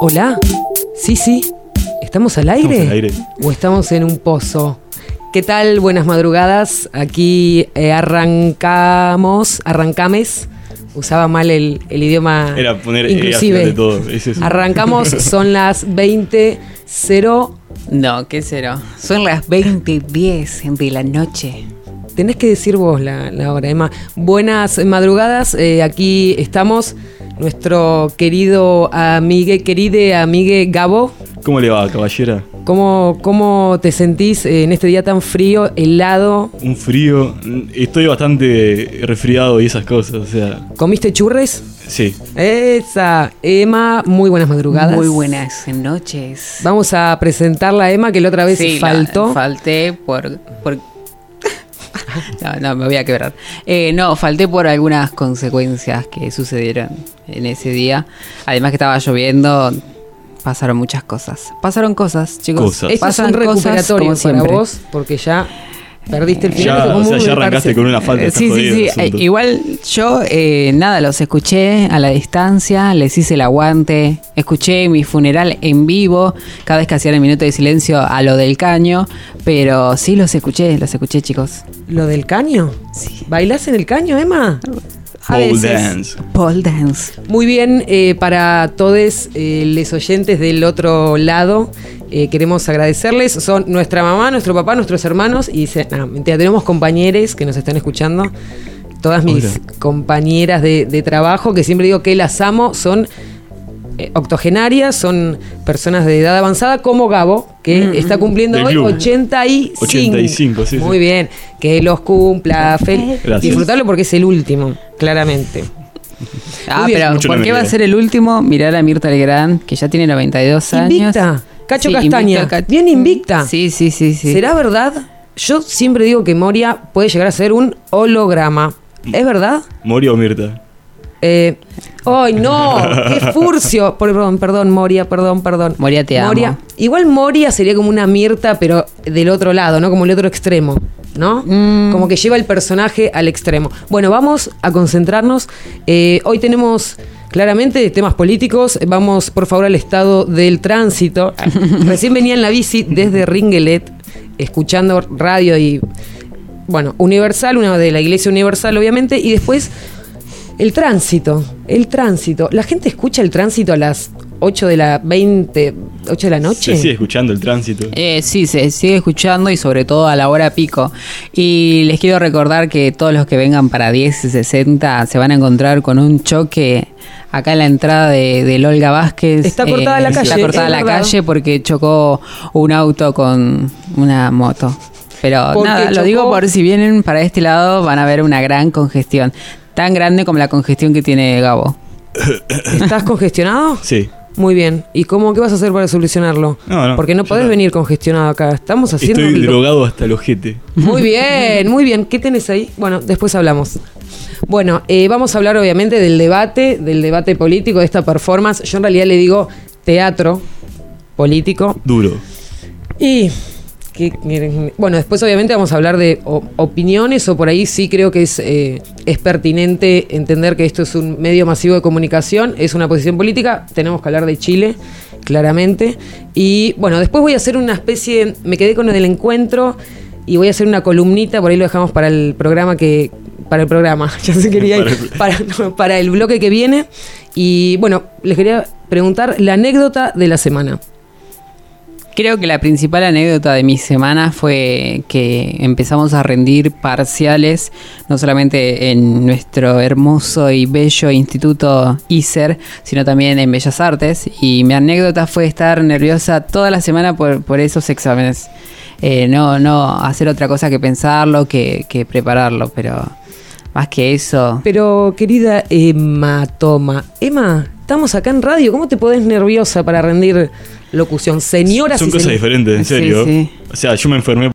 Hola. Sí, sí. ¿Estamos al aire? Estamos al aire. ¿O estamos en un pozo? ¿Qué tal? Buenas madrugadas. Aquí eh, arrancamos, arrancames. Usaba mal el, el idioma Era poner E al inclusive. de todo. Es eso. Arrancamos, son las 20.0. No, ¿qué cero? Son las 20.10 de la noche. Tenés que decir vos la, la hora, Emma. Buenas madrugadas. eh, aquí estamos. Nuestro querido amigue, queride amigue Gabo. ¿Cómo le va, caballera? ¿Cómo, ¿Cómo te sentís en este día tan frío, helado? Un frío. Estoy bastante resfriado y esas cosas, o sea. ¿Comiste churres? Sí. Esa, Emma, muy buenas madrugadas. Muy buenas noches. Vamos a presentarla a Emma, que la otra vez Sí, la- faltó. falté por... por- no, no, me voy a quebrar. Eh, no, falté por algunas consecuencias que sucedieron en ese día. Además que estaba lloviendo, pasaron muchas cosas. Pasaron cosas, chicos. Cosas. Eso es Pasan un cosas recuperatorio para vos, porque ya perdiste el final. Ya, o sea, un ya arrancaste con una falta. Sí, sí, sí. Eh, igual yo, eh, nada, los escuché a la distancia, les hice el aguante, escuché mi funeral en vivo, cada vez que hacían el minuto de silencio a lo del caño, pero sí los escuché, los escuché, chicos. ¿Lo del caño? Sí. ¿Bailás en el caño, Emma? Pole dance. Pole dance. Muy bien, eh, para todos eh, los oyentes del otro lado, eh, queremos agradecerles. Son nuestra mamá, nuestro papá, nuestros hermanos y se- no, mentira, tenemos compañeros que nos están escuchando. Todas mis Hola. compañeras de, de trabajo, que siempre digo que las amo, son eh, octogenarias, son personas de edad avanzada, como Gabo, que está cumpliendo Del hoy club. 85. 85, sí, Muy sí. bien, que los cumpla. Fel- Gracias. Disfrutarlo porque es el último, claramente. Ah, pero Mucho ¿por no qué va a ser el último? Mirar a Mirta Legrand, que ya tiene 92 años. Invicta. Cacho Sí, Castaña. invicta, Ca- Bien invicta. Sí, sí, sí, sí. ¿Será verdad? Yo siempre digo que Moria puede llegar a ser un holograma. ¿Es verdad? ¿Moria o Mirta? Eh, ¡Ay, no! ¡Qué furcio! Perdón, perdón, Moria, perdón, perdón. Moria, te amo. Igual Moria sería como una Mirta, pero del otro lado, ¿no? Como el otro extremo, ¿no? Mm. Como que lleva el personaje al extremo. Bueno, vamos a concentrarnos. Eh, hoy tenemos claramente temas políticos. Vamos, por favor, al estado del tránsito. Recién venía en la bici desde Ringelet, escuchando radio y bueno, Universal, una de la Iglesia Universal, obviamente, y después el tránsito, el tránsito. La gente escucha el tránsito a las 8 de la 20, 8 de la noche. Se sigue escuchando el tránsito. Eh, sí, se sigue escuchando y sobre todo a la hora pico. Y les quiero recordar que todos los que vengan para 10 y 60 se van a encontrar con un choque acá en la entrada de, del Olga Vázquez. Eh, Está cortada la Está calle, cortada es la verdad. calle porque chocó un auto con una moto. Pero Porque nada, lo digo por si vienen para este lado van a ver una gran congestión. Tan grande como la congestión que tiene Gabo. ¿Estás congestionado? Sí. Muy bien. ¿Y cómo qué vas a hacer para solucionarlo? No, no, Porque no podés venir congestionado acá. Estamos haciendo Estoy drogado hasta el ojete. Muy bien, muy bien. ¿Qué tenés ahí? Bueno, después hablamos. Bueno, eh, vamos a hablar obviamente del debate, del debate político, de esta performance. Yo en realidad le digo teatro político. Duro. Y que- bueno, después obviamente vamos a hablar de opiniones o por ahí sí creo que es, eh, es pertinente entender que esto es un medio masivo de comunicación, es una posición política, tenemos que hablar de Chile, claramente. Y bueno, después voy a hacer una especie, me quedé con del encuentro y voy a hacer una columnita, por ahí lo dejamos para el programa que... Para el programa, ya se quería ir, Para para, no, para el bloque que viene. Y bueno, les quería preguntar la anécdota de la semana. Creo que la principal anécdota de mi semana fue que empezamos a rendir parciales, no solamente en nuestro hermoso y bello instituto ISER, sino también en Bellas Artes. Y mi anécdota fue estar nerviosa toda la semana por, por esos exámenes. Eh, no, no hacer otra cosa que pensarlo, que, que prepararlo, pero más que eso. Pero, querida Emma Toma, Emma, estamos acá en radio, ¿cómo te podés nerviosa para rendir locución? Señoras Son y cosas diferentes, en Sí, serio. sí. O sea, yo me enfermé.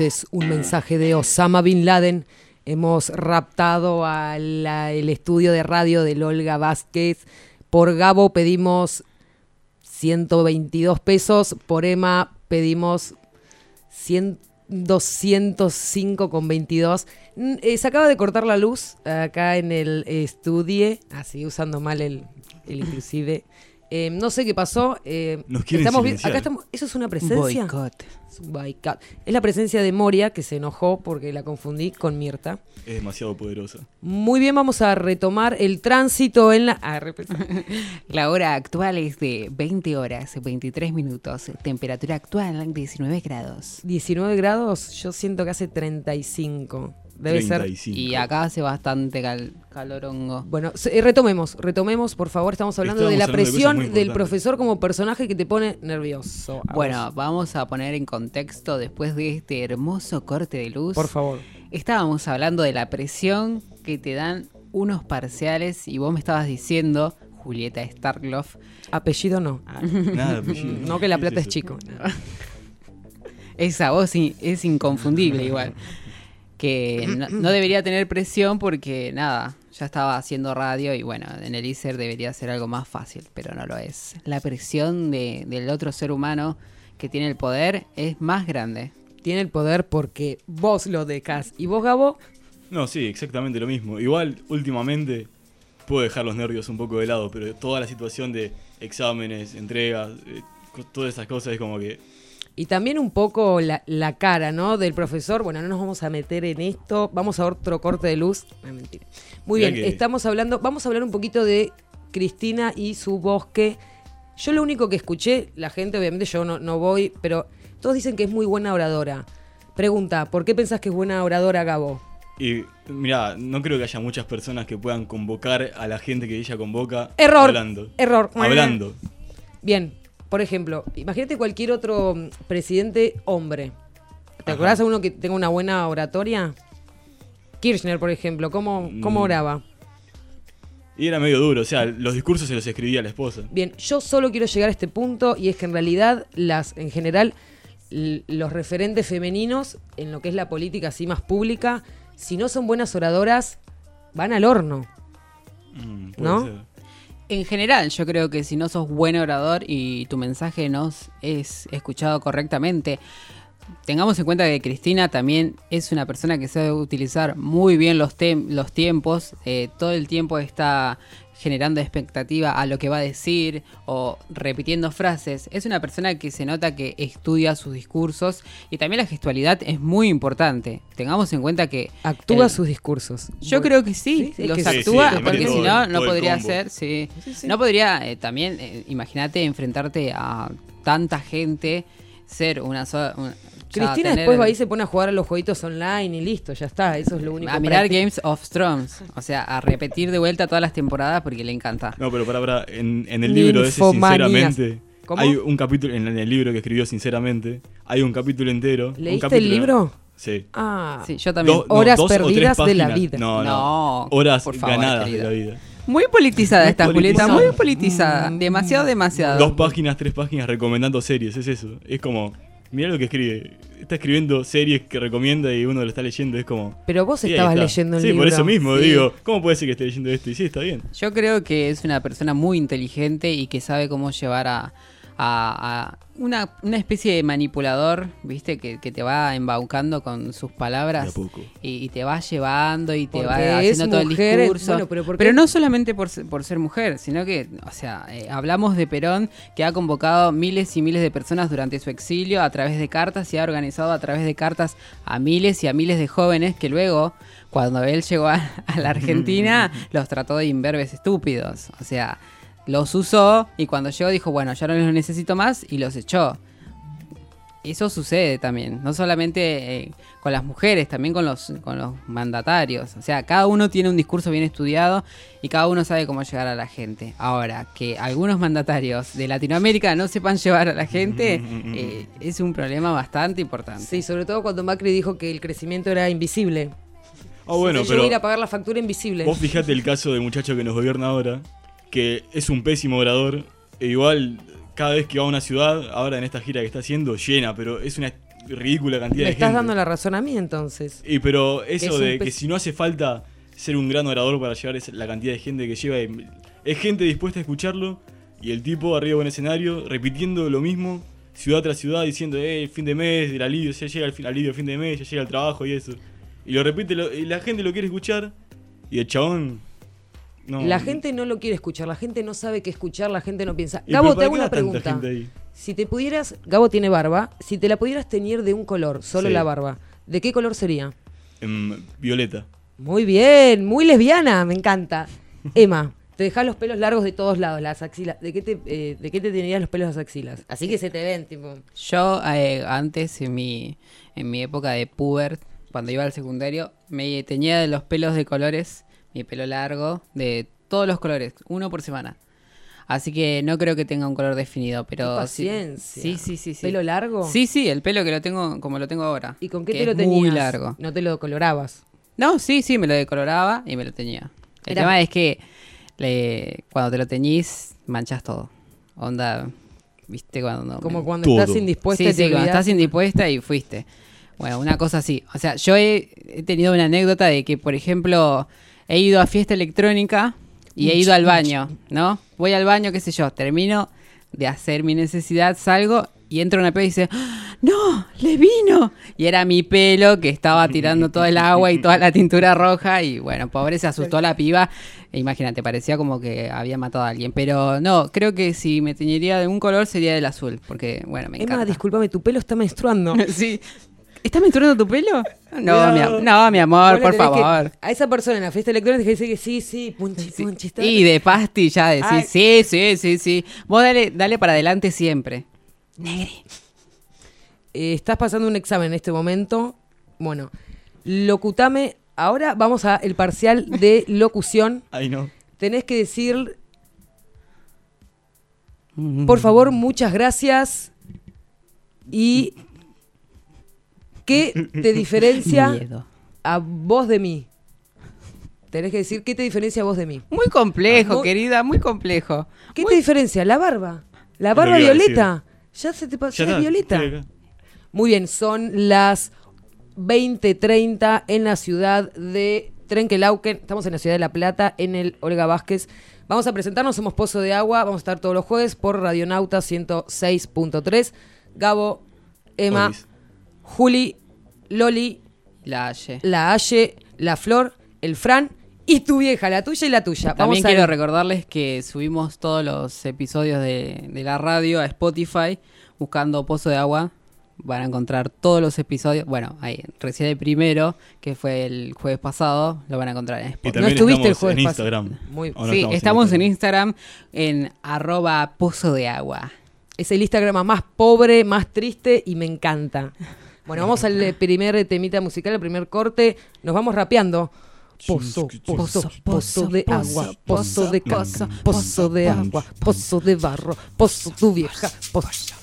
Este es un mensaje de Osama Bin Laden. Hemos raptado al estudio de radio de Olga Vázquez. Por Gabo pedimos 122 pesos. Por Emma pedimos 100 205 con 22. Mm, eh, se acaba de cortar la luz acá en el estudio. Así, usando mal el, el inclusive. Eh, no sé qué pasó. eh, Nos quieren estamos. Acá estamos. ¿Eso es una presencia? Boicot. Es un boicot. Es la presencia de Moria, que se enojó porque la confundí con Mirta. Es demasiado poderosa. Muy bien, vamos a retomar el tránsito en la. Ah, La hora actual es de 20 horas, 23 minutos. Temperatura actual 19 grados. 19 grados, yo siento que hace 35. Debe ser. 35. Y acá hace bastante cal- calorongo. Bueno, eh, retomemos, retomemos, por favor. Estamos hablando de la hablando presión del profesor como personaje que te pone nervioso. A Bueno, vos, vamos a poner en contexto después de este hermoso corte de luz. por favor. Estábamos hablando de la presión que te dan unos parciales y vos me estabas diciendo, Julieta Starkloff, Apellido no. Ah, Nada, apellido. No que la ¿Qué plata es eso? chico. esa voz es inconfundible igual, que no, no debería tener presión porque nada, ya estaba haciendo radio y bueno, en el ISER debería ser algo más fácil, pero no lo es. La presión de- del otro ser humano que tiene el poder es más grande. Tiene el poder porque vos lo dejás. Y vos, Gabo, No, sí, exactamente lo mismo. Igual, últimamente, puedo dejar los nervios un poco de lado, pero toda la situación de exámenes, entregas, eh, todas esas cosas es como que... Y también un poco la, la cara, ¿no? Del profesor. Bueno, no nos vamos a meter en esto. Vamos a otro corte de luz. No, mentira. Muy bien, estamos hablando. Vamos a hablar un poquito de Cristina y su bosque. Yo lo único que escuché, la gente, obviamente yo no, no voy, pero todos dicen que es muy buena oradora. Pregunta, ¿por qué pensás que es buena oradora, Gabo? Y mira, no creo que haya muchas personas que puedan convocar a la gente que ella convoca Error. hablando. Error. Hablando. Bien, por ejemplo, imagínate cualquier otro mm, presidente hombre. ¿Te Ajá. acordás de uno que tenga una buena oratoria? Kirchner, por ejemplo, ¿cómo, cómo Mm. oraba? Y era medio duro, o sea, los discursos se los escribía la esposa. Bien, yo solo quiero llegar a este punto y es que en realidad las, en general, los referentes femeninos en lo que es la política así más pública, si no son buenas oradoras, van al horno. Mm, ¿No? ser. En general, yo creo que si no sos buen orador y tu mensaje no es escuchado correctamente, tengamos en cuenta que Cristina también es una persona que sabe utilizar muy bien los, tiempos, eh, todo el tiempo está generando expectativa a lo que va a decir o repitiendo frases. Es una persona que se nota que estudia sus discursos y también la gestualidad es muy importante. Tengamos en cuenta que... Actúa el- sus discursos. yo creo que sí, los sí, actúa, sí, porque si no, no podría ser, sí. No podría eh, también, eh, imagínate, enfrentarte a tanta gente, ser una sola... una- Cristina después va y se pone a jugar a los jueguitos online y listo, ya está, eso es lo único. A mirar práctico. Games of Thrones, o sea, a repetir de vuelta todas las temporadas porque le encanta. No, pero para, para, en, en el libro ese, sinceramente, ¿Cómo? hay un capítulo, en el libro que escribió sinceramente, hay un capítulo entero. un ¿Leíste el capítulo- libro? Sí. Ah, Sí, yo también. Do- no, Horas perdidas de la vida. No, no. No, Horas por favor, ganadas querida. de la vida. Muy politizada Muy esta Julieta, muy politizada. Mm. Demasiado, demasiado. Dos páginas, tres páginas recomendando series, es eso. Es como. Mirá lo que escribe. Está escribiendo series que recomienda y uno lo está leyendo. Es como. Pero vos Sí, estabas está. leyendo el Sí, libro. por eso mismo Sí. digo. ¿Cómo puede ser que esté leyendo esto? Y sí, está bien. Yo creo que es una persona muy inteligente y que sabe cómo llevar a, a- a una, una especie de manipulador, ¿viste? Que, que te va embaucando con sus palabras De a poco. y, y te va llevando y te Porque va haciendo todo mujer, el discurso. bueno, pero no solamente por, ser- por ser mujer, sino que, o sea, eh, hablamos de Perón que ha convocado miles y miles de personas durante su exilio a través de cartas y ha organizado a través de cartas a miles y a miles de jóvenes que luego, cuando él llegó a, a la Argentina, los trató de imberbes estúpidos. O sea, los usó y cuando llegó dijo, bueno, ya no los necesito más y los echó. Eso sucede también, no solamente eh, con las mujeres, también con los, con los mandatarios. O sea, cada uno tiene un discurso bien estudiado y cada uno sabe cómo llegar a la gente. Ahora, que algunos mandatarios de Latinoamérica no sepan llevar a la gente eh, es un problema bastante importante. Sí, sobre todo cuando Macri dijo que el crecimiento era invisible. Ah, bueno, que yo pero. voy a ir a pagar la factura invisible. Vos fijate el caso del muchacho que nos gobierna ahora, que es un pésimo orador, e igual cada vez que va a una ciudad, ahora en esta gira que está haciendo, llena, pero es una ridícula cantidad Me de estás gente. dando la razón a mí entonces. Y pero es eso de que si no hace falta ser un gran orador para llevar la cantidad de gente que lleva, es gente dispuesta a escucharlo y el tipo arriba de un escenario repitiendo lo mismo ciudad tras ciudad diciendo, eh, fin de mes, del alivio, ya llega el fin, alivio fin de mes, ya llega el trabajo y eso. Y lo repite, lo- y la gente lo quiere escuchar y el chabón... No, La gente no lo quiere escuchar, la gente no sabe qué escuchar, la gente no piensa. ¿Y Gabo, te hago una pregunta. Si te pudieras, Gabo tiene barba, si te la pudieras teñir de un color, solo Sí. la barba, ¿de qué color sería? Em, Violeta. Muy bien, muy lesbiana, me encanta. Emma, te dejas los pelos largos de todos lados, las axilas. ¿De qué te, eh, ¿de qué te tenías los pelos las axilas? Así que se te ven, tipo. Yo eh, antes, en mi, en mi época de puber, cuando iba al secundario, me teñía de los pelos de colores, mi pelo largo, de todos los colores, uno por semana. Así que no creo que tenga un color definido, pero Qué paciencia. Sí, sí, sí, sí. ¿Pelo largo? Sí, sí, el pelo que lo tengo como lo tengo ahora. ¿Y con qué te lo tenías? Muy largo. No te lo colorabas. No, sí, sí, me lo decoloraba y me lo teñía. El Era- tema es que le- cuando te lo teñís, manchas todo. Onda, ¿viste? Cuando Como cuando Todo. estás indispuesta Sí, sí, cuando estás indispuesta y fuiste. Bueno, una cosa así. O sea, yo he, he tenido una anécdota de que, por ejemplo, he ido a fiesta electrónica y he ido al baño, ¿no? Voy al baño, qué sé yo, termino de hacer mi necesidad, salgo y entra una pelo y dice, ¡Ah! ¡No! ¡Le vino! Y era mi pelo que estaba tirando todo el agua y toda la tintura roja y bueno, pobre se asustó la piba. E Imagínate, parecía como que había matado a alguien. Pero no, creo que si me teñiría de un color sería del azul, porque bueno, me encanta. Emma, discúlpame, tu pelo está menstruando. Sí. ¿Estás menstruando tu pelo? No, Cuidado. mi, am- no, mi amor, por favor. a esa persona en la fiesta electrónica que dice que sí, sí, punchi, punchi, está- Y de pasti ya decís, Ay. sí, sí, sí, sí. Vos dale, dale para adelante siempre. Eh, estás pasando un examen en este momento. Bueno, locutame. Ahora vamos a el parcial de locución. Ay, no. Tenés que decir, por favor, muchas gracias. Y qué te diferencia Miedo. a vos de mí. Tenés que decir qué te diferencia a vos de mí. Muy complejo, Muy- querida, muy complejo. ¿Qué Muy- te diferencia? La barba. La barba violeta. Ya se te pasó. Es violeta. Muy bien, son las 20:30 en la ciudad de Trenquelauquen. Estamos en la ciudad de La Plata, en el Olga Vázquez. Vamos a presentarnos, somos Pozo de Agua. Vamos a estar todos los jueves por Radionauta 106.3. Gabo, Emma, Olis. Juli, Loli, La Haye. la Aye, la Flor, el Fran y tu vieja, la tuya y la tuya. También Vamos a quiero recordarles que subimos todos los episodios de, de la radio a Spotify buscando Pozo de Agua. Van a encontrar todos los episodios. Bueno, ahí, recién el primero, que fue el jueves pasado, lo van a encontrar en Y Spotify. también estuviste el estamos jueves en pasado. Instagram. Muy- ¿O no sí, estamos en Instagram en arroba Pozo de Agua. Es el Instagram más pobre, más triste y me encanta. Bueno, vamos al eh, primer temita musical, el primer corte. Nos vamos rapeando. Pozo, pozo, pozo de agua, pozo de casa, pozo de agua, pozo de barro, pozo tu vieja, pozo.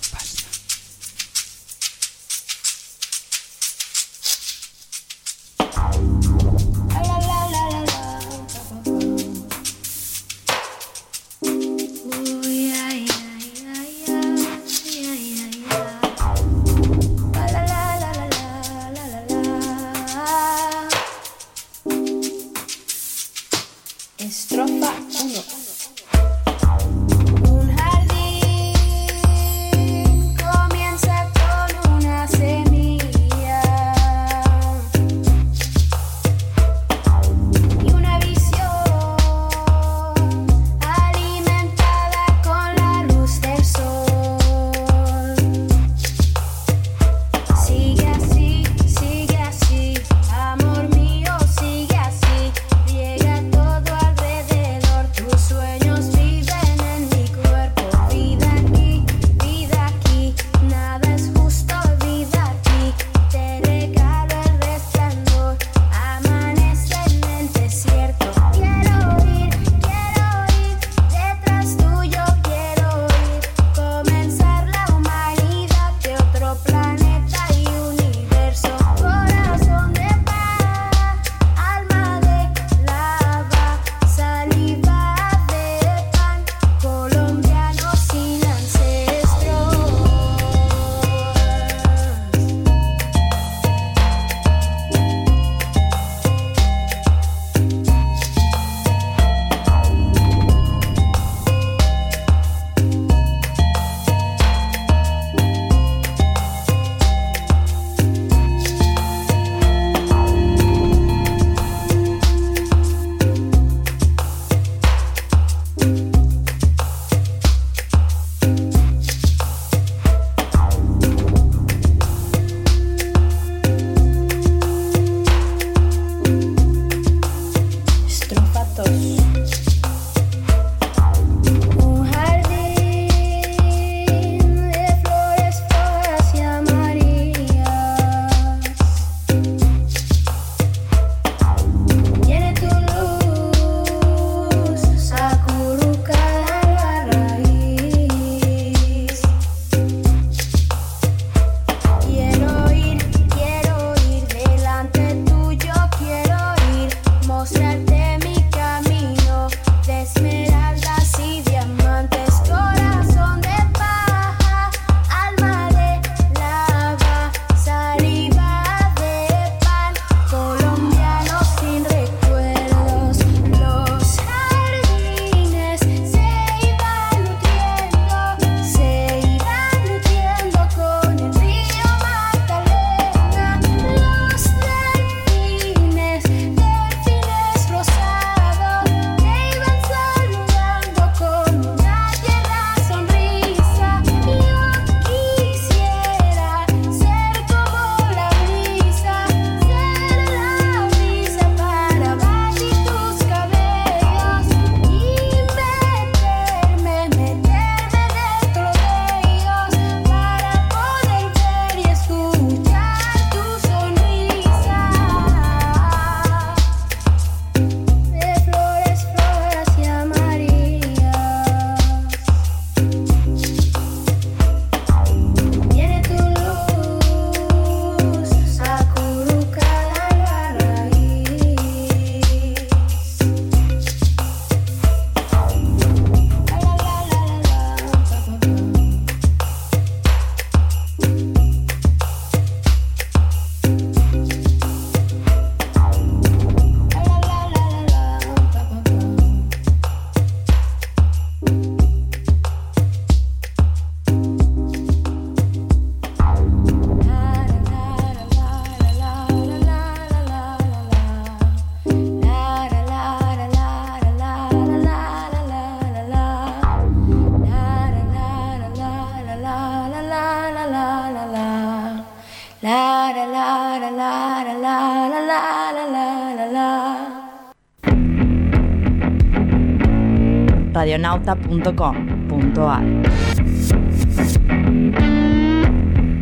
Radionauta.com.ar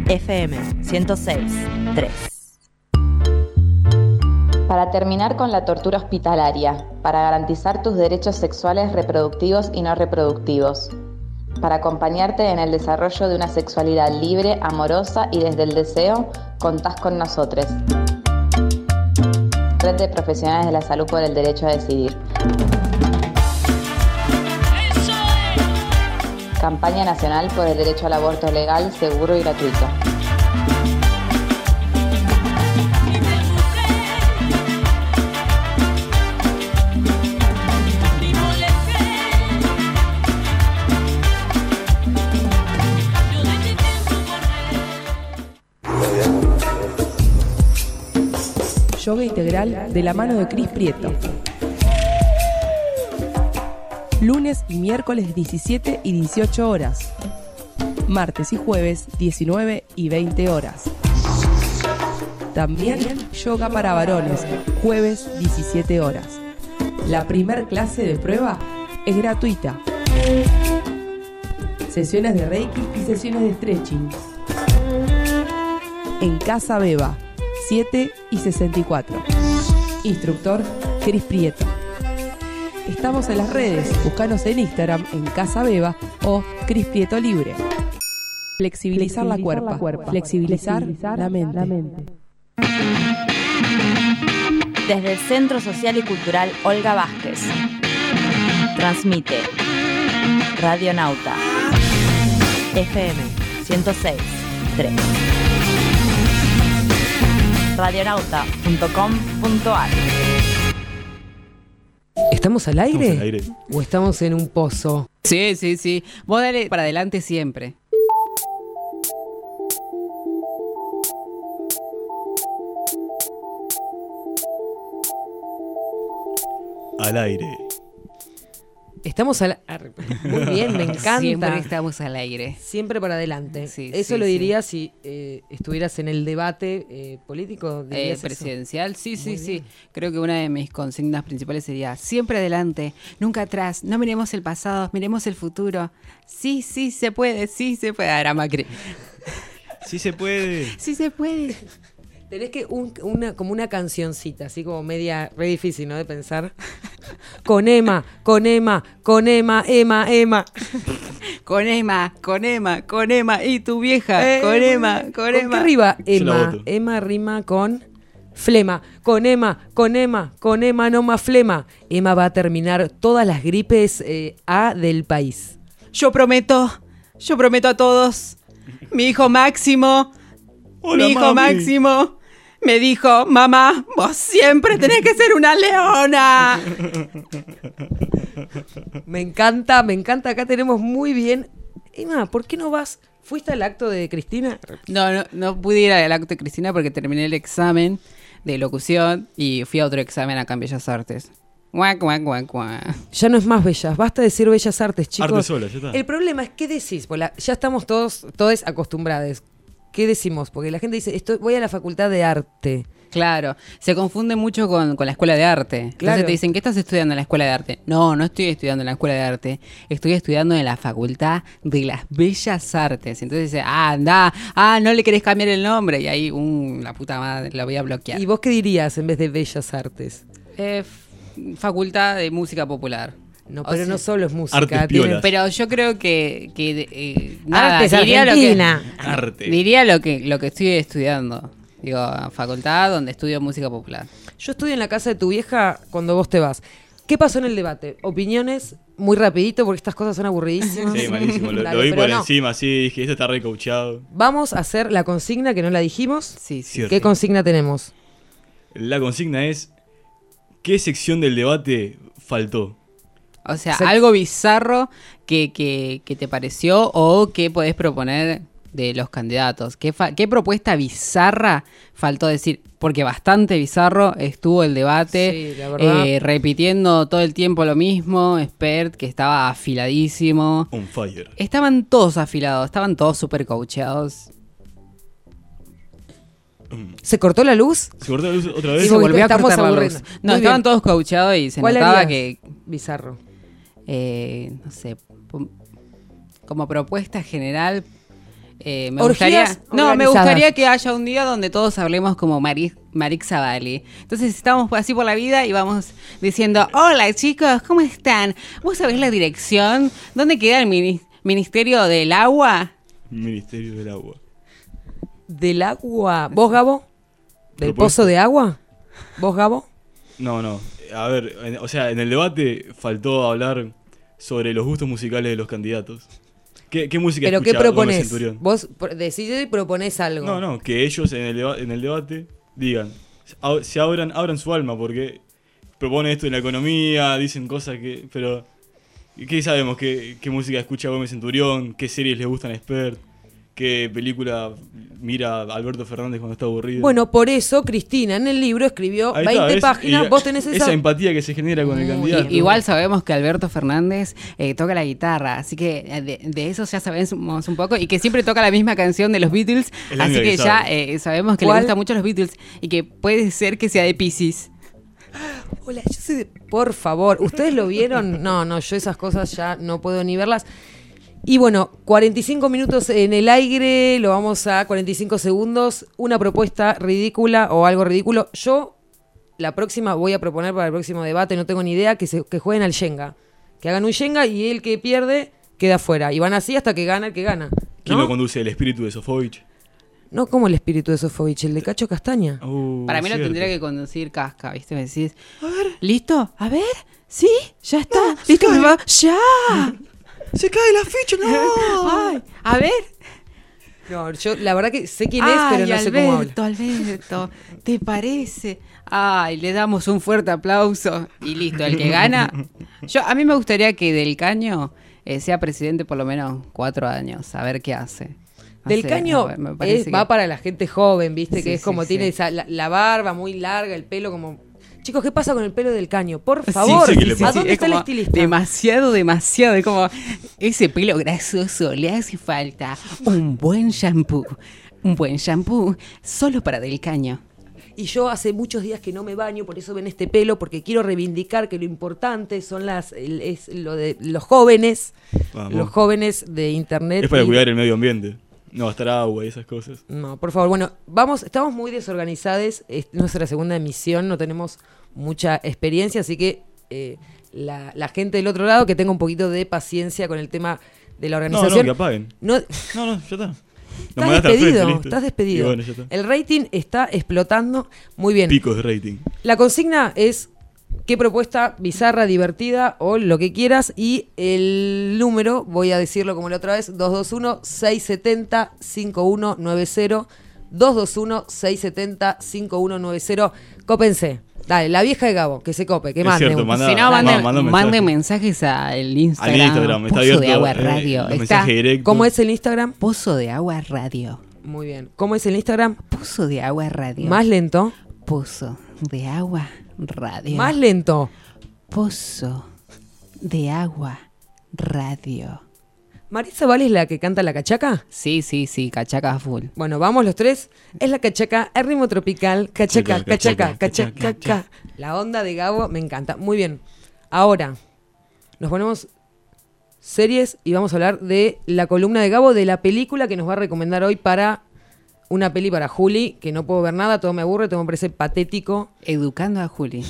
FM 106.3 Para terminar con la tortura hospitalaria, para garantizar tus derechos sexuales reproductivos y no reproductivos, para acompañarte en el desarrollo de una sexualidad libre, amorosa y desde el deseo, contás con nosotros. Red de Profesionales de la Salud por el Derecho a Decidir. Campaña Nacional por el Derecho al Aborto Legal, Seguro y Gratuito. De la mano de Cris Prieto. Lunes y miércoles 17 y 18 horas. Martes y jueves 19 y 20 horas. También yoga para varones, jueves 17 horas. La primer clase de prueba es gratuita. Sesiones de Reiki y sesiones de stretching. En Casa Beba, 7 y 64. Instructor Cris Prieto. Estamos en las redes, búscanos en Instagram en Casa Beba o Cris Prieto Libre. Flexibilizar, la, cuerpa, flexibilizar, la mente. Desde el Centro Social y Cultural Olga Vázquez. Transmite Radio Nauta. FM 106 3. Radionauta.com.ar ¿Estamos al aire? Estamos al aire. ¿O estamos en un pozo? Sí, sí, sí. Vos dale para adelante siempre. Al aire. Estamos al ar- Muy bien, me encanta. Siempre estamos al aire. Siempre para adelante. Sí, eso sí, lo sí. dirías si eh, estuvieras en el debate eh, político. Eh, eso. presidencial, sí, sí, Muy sí. bien. Creo que una de mis consignas principales sería siempre adelante, nunca atrás, no miremos el pasado, miremos el futuro. Sí, sí, se puede, sí, se puede. Ahora Macri. Sí se puede. Sí se puede. Tenés que un- una, como una cancioncita, así como media, re difícil, ¿no? De pensar. Con Emma, con Emma, con Emma, Emma, Emma. Con Emma, con Emma, con Emma y tu vieja, Eh, con Emma, con ¿Con qué Emma. arriba? Emma. Emma rima con flema. Con Emma, con Emma, con Emma, no más flema. Emma va a terminar todas las gripes eh, A del país. Yo prometo, yo prometo a todos. Mi hijo Máximo, Hola, mi hijo mami. Máximo me dijo, mamá, vos siempre tenés que ser una leona. Me encanta, me encanta. Acá tenemos muy bien. Emma, ¿por qué no vas? ¿Fuiste al acto de Cristina? No, no, no pude ir al acto de Cristina porque terminé el examen de locución y fui a otro examen acá en Bellas Artes. Guac, guac, guac, guac. Ya no es más bellas, basta decir bellas artes, chicos. Arte sola, ya está. El problema es qué decís, ya estamos todos, todos acostumbrados. ¿Qué decimos? Porque la gente dice, estoy, voy a la facultad de arte. Claro, se confunde mucho con, con la escuela de arte. Entonces Claro. te dicen, ¿qué estás estudiando en la escuela de arte? No, no estoy estudiando en la escuela de arte. Estoy estudiando en la facultad de las bellas artes. Entonces dice, ah, anda, ah, no le querés cambiar el nombre. Y ahí, um, la puta madre, la voy a bloquear. ¿Y vos qué dirías en vez de bellas artes? Eh, facultad de música popular. No, O pero sea, no solo es música. Tiene-. Pero yo creo que, que eh, nada, Artes diría lo que- Argentina. Arte. Diría lo que, lo que estoy estudiando. Digo, facultad donde estudio música popular. Yo estudio en la casa de tu vieja cuando vos te vas. ¿Qué pasó en el debate? Opiniones, muy rapidito, porque estas cosas son aburridísimas. Sí, malísimo. Lo, Dale, lo vi pero por no. encima, sí, dije, esto está recauchado. Vamos a hacer la consigna que no la dijimos. Sí, sí. Cierto. ¿Qué consigna tenemos? La consigna es, ¿qué sección del debate faltó? O sea, Se- algo bizarro que, que, que te pareció o que podés proponer de los candidatos. ¿Qué, propuesta bizarra faltó decir? Porque bastante bizarro estuvo el debate, Sí, la verdad. eh, repitiendo todo el tiempo lo mismo, Spert que estaba afiladísimo. On fire. Estaban todos afilados, estaban todos super coacheados. ¿Se cortó la luz? ¿Se cortó la luz otra Sí, vez? Se porque volvió a cortar la luz. No, Muy estaban bien. todos coacheados y se ¿Cuál notaba harías? que Bizarro. Eh, no sé, como propuesta general, eh, me gustaría, no, me gustaría que haya un día donde todos hablemos como Mari, Marix Zavalli. Entonces estamos así por la vida y vamos diciendo, hola chicos, ¿cómo están? ¿Vos sabés la dirección? ¿Dónde queda el mini- Ministerio del Agua? Ministerio del Agua. Del agua. ¿Vos, Gabo? ¿Del Propuesta. pozo de agua? ¿Vos, Gabo? No, no. A ver, en- o sea, en el debate faltó hablar sobre los gustos musicales de los candidatos. ¿Qué, qué música ¿Pero qué propones? Vos decidís y proponés algo. No, no, que ellos en el, deba- en el debate digan, se abran, abran su alma, porque proponen esto en la economía, dicen cosas que. Pero. ¿Qué sabemos? ¿Qué, qué música escucha Gómez Centurión? ¿Qué series le gustan a Expert? Qué película mira Alberto Fernández cuando está aburrido. Bueno, por eso Cristina en el libro escribió Ahí 20 está, ¿ves? páginas. Y Vos tenés esa. esa empatía que se genera con el candidato. Igual sabemos que Alberto Fernández eh, toca la guitarra, así que eh, de, de eso ya sabemos un poco y que siempre toca la misma canción de los Beatles, así que que ya eh, sabemos que ¿Cuál? le gustan mucho los Beatles y que puede ser que sea de Pisces. Hola, yo soy de- Por favor, ¿ustedes lo vieron? No, no, yo esas cosas ya no puedo ni verlas. Y bueno, 45 minutos en el aire, lo vamos a 45 segundos. Una propuesta ridícula o algo ridículo. Yo, la próxima, voy a proponer para el próximo debate, no tengo ni idea, que, se, que jueguen al Shenga. Que hagan un Shenga y el que pierde queda fuera. Y van así hasta que gana el que gana. ¿Quién ¿no? lo conduce? ¿El espíritu de Sofovich? No como el espíritu de Sofovich, el de Cacho Castaña. Uh, Para mí lo cierto. tendría que conducir Casca, ¿viste? Me decís, a ver, ¿listo? A ver, ¿sí? ¿Ya está? ¿Listo? ¿Me va? ¡Ya! ¡Se cae la ficha! ¡No! Ay, a ver. No, yo la verdad que sé quién es, Ay, pero no sé cómo habla. Alberto, Alberto, ¿te parece? Ay, le damos un fuerte aplauso y listo, el que gana. Yo a mí me gustaría que Del Caño eh, sea presidente por lo menos cuatro años, a ver qué hace. Del caño es- va para la gente joven, ¿viste? Sí, que es como sí. tiene esa, la, la barba muy larga, el pelo como... Chicos, ¿qué pasa con el pelo del caño? Por favor, sí, ¿qué le ¿a dónde es está el estilista? Demasiado, demasiado. Es como ese pelo grasoso. Le hace falta un buen shampoo. Un buen shampoo solo para Del Caño. Y yo hace muchos días que no me baño, por eso ven este pelo, porque quiero reivindicar que lo importante son las el- es lo de los jóvenes, Vamos. los jóvenes de internet. Es para y- cuidar el medio ambiente. No gastar agua y esas cosas. No, por favor, bueno, vamos, estamos muy desorganizadas, es nuestra segunda emisión, no tenemos mucha experiencia, así que eh, la, la gente del otro lado que tenga un poquito de paciencia con el tema de la No, no, organización. que apaguen. No- No, no, ya está. Estás despedido, frente, estás despedido. Bueno, está. El rating está explotando muy bien. Picos de rating. La consigna es qué propuesta bizarra, divertida o lo que quieras. Y el número, voy a decirlo como la otra vez, 221-670-5190. 221-670-5190. Cópense. Dale, la vieja de Gabo, que se cope, que Es mande. cierto, manda- si no, ma- manden manda manden mensaje. mensajes al Instagram. Al Instagram, está Pozo abierto. de Agua eh, Radio. está. ¿Cómo es el Instagram? Pozo de Agua Radio. Muy bien. ¿Cómo es el Instagram? Pozo de Agua Radio. Más lento. Pozo de Agua Radio. Más lento. Pozo de Agua Radio. ¿Marisa Vale es la que canta la cachaca? Sí, sí, sí, cachaca full. Bueno, vamos los tres. Es la cachaca, el ritmo tropical, cachaca, cachaca, Cachaca, cachaca, cachaca, cachaca. La onda de Gabo me encanta. Muy bien. Ahora, nos ponemos series y vamos a hablar de la columna de Gabo, de la película que nos va a recomendar hoy para una peli para Juli, que no puedo ver nada, todo me aburre, todo me parece patético. Educando a Juli.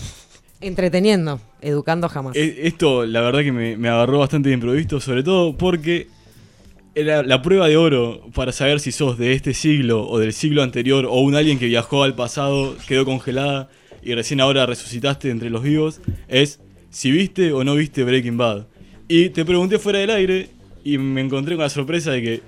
Entreteniendo, educando jamás. Eh, Esto, la verdad que me, me agarró bastante de improviso, sobre todo porque era la prueba de oro para saber si sos de este siglo o del siglo anterior o un alguien que viajó al pasado, quedó congelada y recién ahora resucitaste entre los vivos, es si viste o no viste Breaking Bad. Y te pregunté fuera del aire y me encontré con la sorpresa de que,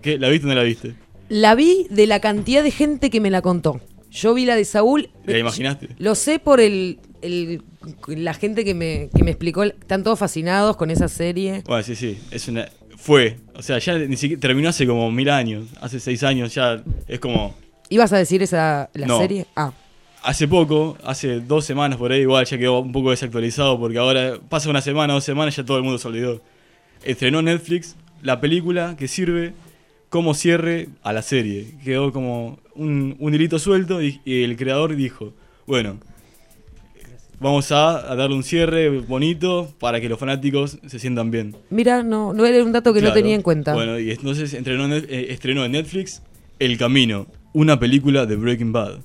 que ¿la viste o no la viste? La vi de la cantidad de gente que me la contó. Yo vi la de Saúl. ¿La imaginaste? Lo sé por el, el- la gente que me, que me explicó. Están todos fascinados con esa serie. Bueno, sí, sí, es una... Fue, o sea, ya ni siquiera terminó hace como mil años, hace seis años, ya es como... ¿Ibas a decir esa la No. serie? Ah, Hace poco, hace dos semanas por ahí, igual ya quedó un poco desactualizado porque ahora pasa una semana, dos semanas, ya todo el mundo se olvidó. Estrenó Netflix la película que sirve como cierre a la serie. Quedó como un, un hilito suelto y, y el creador dijo, bueno, vamos a, a darle un cierre bonito para que los fanáticos se sientan bien. mira, no, no era un dato que no tenía en cuenta. Bueno, y entonces estrenó, en- eh, estrenó en Netflix El Camino, una película de Breaking Bad.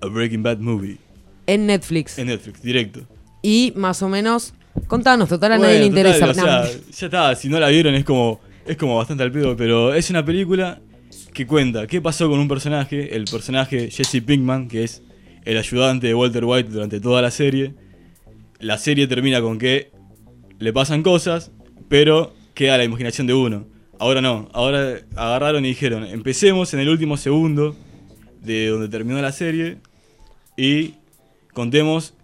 A Breaking Bad movie. en Netflix. En Netflix, directo. Y más o menos, contanos, total a Bueno, nadie le total, interesa. o sea, No, ya está, si no la vieron es como, es como bastante al pedo, pero es una película que cuenta qué pasó con un personaje, el personaje Jesse Pinkman, que es el ayudante de Walter White durante toda la serie. La serie termina con que le pasan cosas, pero queda la imaginación de uno. Ahora no, ahora agarraron y dijeron, empecemos en el último segundo de donde terminó la serie y contemos,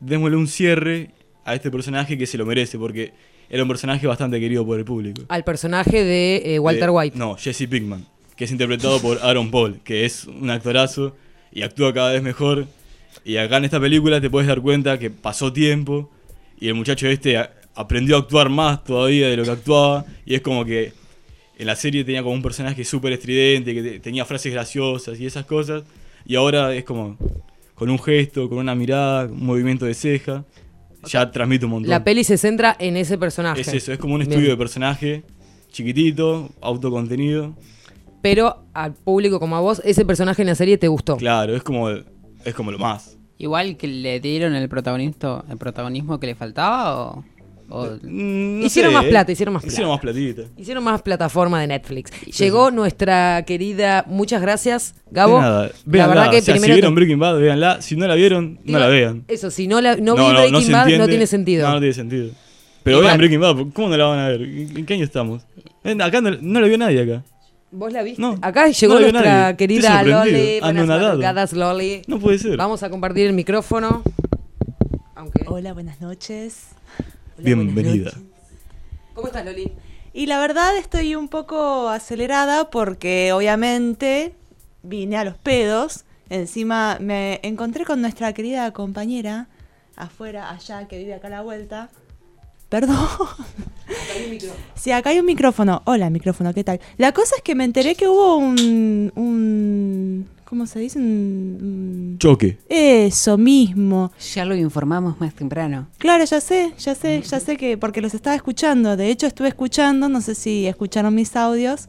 démosle un cierre a este personaje que se lo merece, porque era un personaje bastante querido por el público. al personaje de eh, Walter De- White. No, Jesse Pinkman. que es interpretado por Aaron Paul, que es un actorazo y actúa cada vez mejor. Y acá en esta película te puedes dar cuenta que pasó tiempo y el muchacho este a- aprendió a actuar más todavía de lo que actuaba. Y es como que en la serie tenía como un personaje súper estridente, que te- tenía frases graciosas y esas cosas. Y ahora es como con un gesto, con una mirada, un movimiento de ceja. Ya transmite un montón. La peli se centra en ese personaje. Es eso, es como un Bien. estudio de personaje chiquitito, autocontenido. Pero al público como a vos, ese personaje en la serie te gustó. Claro, es como, es como lo más. Igual que le dieron el protagonismo, el protagonismo que le faltaba o, o- Mm, no Hicieron sé, más ¿eh? plata, hicieron más Hicieron plata. más platita. Hicieron más plataforma de Netflix. Llegó nuestra querida, muchas gracias, Gabo. De nada, la verdad que o sea, si primero vieron te- Breaking Bad, véanla. Si no la vieron, no la vean. Eso, si no, la, no, vi Breaking Bad, no tiene sentido. No, no tiene sentido. Pero vean Breaking Bad, ¿cómo no la van a ver? ¿En qué año estamos? Acá no, no la vio nadie acá. ¿Vos la viste? No, Acá llegó no nuestra nadie. Querida. Loli. Buenas Anonadado. madrugadas, Loli. No puede ser. Vamos a compartir el micrófono. Aunque... Hola, buenas noches. Hola, Bienvenida. ¿Cómo estás, Loli? Y la verdad estoy un poco acelerada porque obviamente vine a los pedos. Encima me encontré con nuestra querida compañera afuera, allá, que vive acá a la vuelta. Perdón. Sí, acá hay un micrófono. Hola, micrófono, ¿qué tal? La cosa es que me enteré que hubo un... un ¿Cómo se dice? Un- un- Choque. Eso mismo. ya lo informamos más temprano. Claro, ya sé, ya sé, ya sé que porque los estaba escuchando. De hecho, estuve escuchando, no sé si escucharon mis audios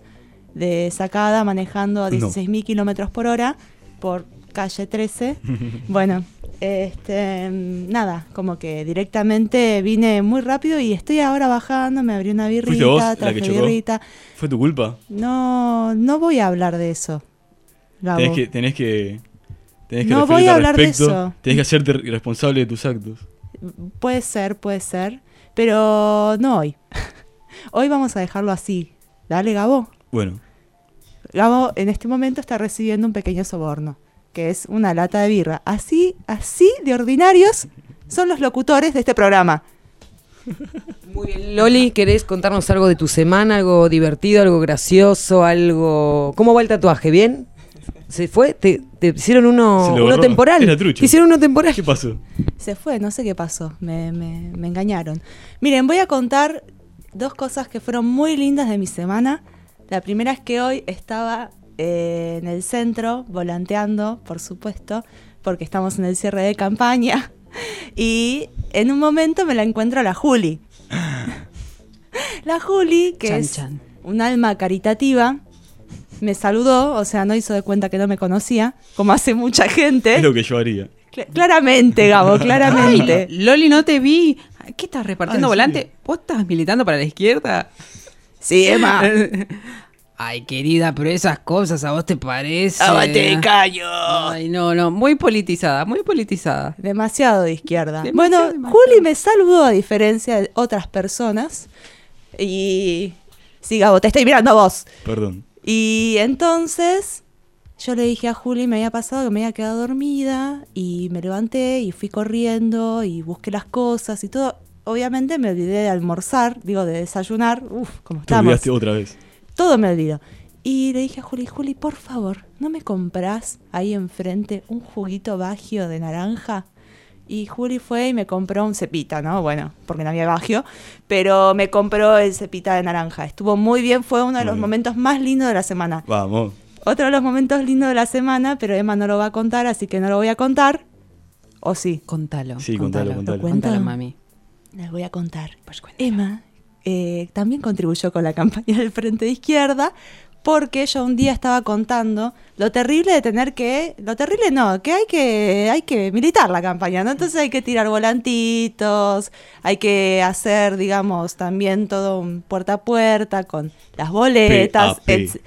de sacada manejando a No. 16.000 kilómetros por hora por calle 13. bueno, este, mm, nada, como que directamente vine muy rápido y estoy ahora bajando. Me abrí una ¿Fuiste vos birrita, la traje birrita. ¿Fue tu culpa? No, no voy a hablar de eso. Gabo. Tenés que, tenés que, tenés que No voy a hablar de eso. Tenés que hacerte responsable de tus actos. Puede ser, puede ser, pero no hoy. hoy vamos a dejarlo así. Dale, Gabo. Bueno, Gabo en este momento está recibiendo un pequeño soborno, que es una lata de birra. Así, así de ordinarios son los locutores de este programa. Muy bien. Loli, ¿querés contarnos algo de tu semana? ¿Algo divertido, algo gracioso, algo... ¿Cómo va el tatuaje? ¿Bien? ¿Se fue? ¿Te, te hicieron uno, temporal? Era trucho. ¿Te hicieron uno temporal? ¿qué pasó? Se fue, no sé qué pasó, me, me- me engañaron. Miren, voy a contar dos cosas que fueron muy lindas de mi semana. La primera es que hoy estaba eh, en el centro, volanteando, por supuesto, porque estamos en el cierre de campaña. Y en un momento me la encuentro a la Juli. La Juli, que Chan, es chan. un alma caritativa, me saludó, o sea, no hizo de cuenta que no me conocía, como hace mucha gente. Es lo que yo haría. Cla- claramente, Gabo, claramente. Loli, no te vi. ¿Qué estás repartiendo Ah, ¿en volante? serio? ¿Vos estás militando para la izquierda? Sí, Emma. Ay, querida, pero esas cosas a vos te parece. Ah, te callo. Ay, no, no, muy politizada, muy politizada. Demasiado de izquierda. Demasiado, bueno, demasiado. Juli me saludó a diferencia de otras personas. Y. Sí, Gabo, te estoy mirando a vos. Perdón. Y entonces yo le dije a Juli, me había pasado que me había quedado dormida y me levanté y fui corriendo y busqué las cosas y todo. Obviamente me olvidé de almorzar, digo, de desayunar. Uf, como Te estamos. olvidaste otra vez. Todo me olvidó. Y le dije a Juli, Juli, por favor, ¿no me comprás ahí enfrente un juguito bagio de naranja? Y Juli fue y me compró un cepita, ¿no? Bueno, porque no había bagio, pero me compró el cepita de naranja. Estuvo muy bien, fue uno de los momentos más lindos de la semana. Vamos. Otro de los momentos lindos de la semana, pero Emma no lo va a contar, así que no lo voy a contar. ¿O sí? Contalo. Sí, contalo, contalo. Contalo, mami. Les voy a contar. Emma eh, también contribuyó con la campaña del Frente de Izquierda porque yo un día estaba contando lo terrible de tener que, lo terrible no, que hay que, hay que militar la campaña, ¿no? Entonces hay que tirar volantitos, hay que hacer, digamos, también todo un puerta a puerta con las boletas. PAP. etc.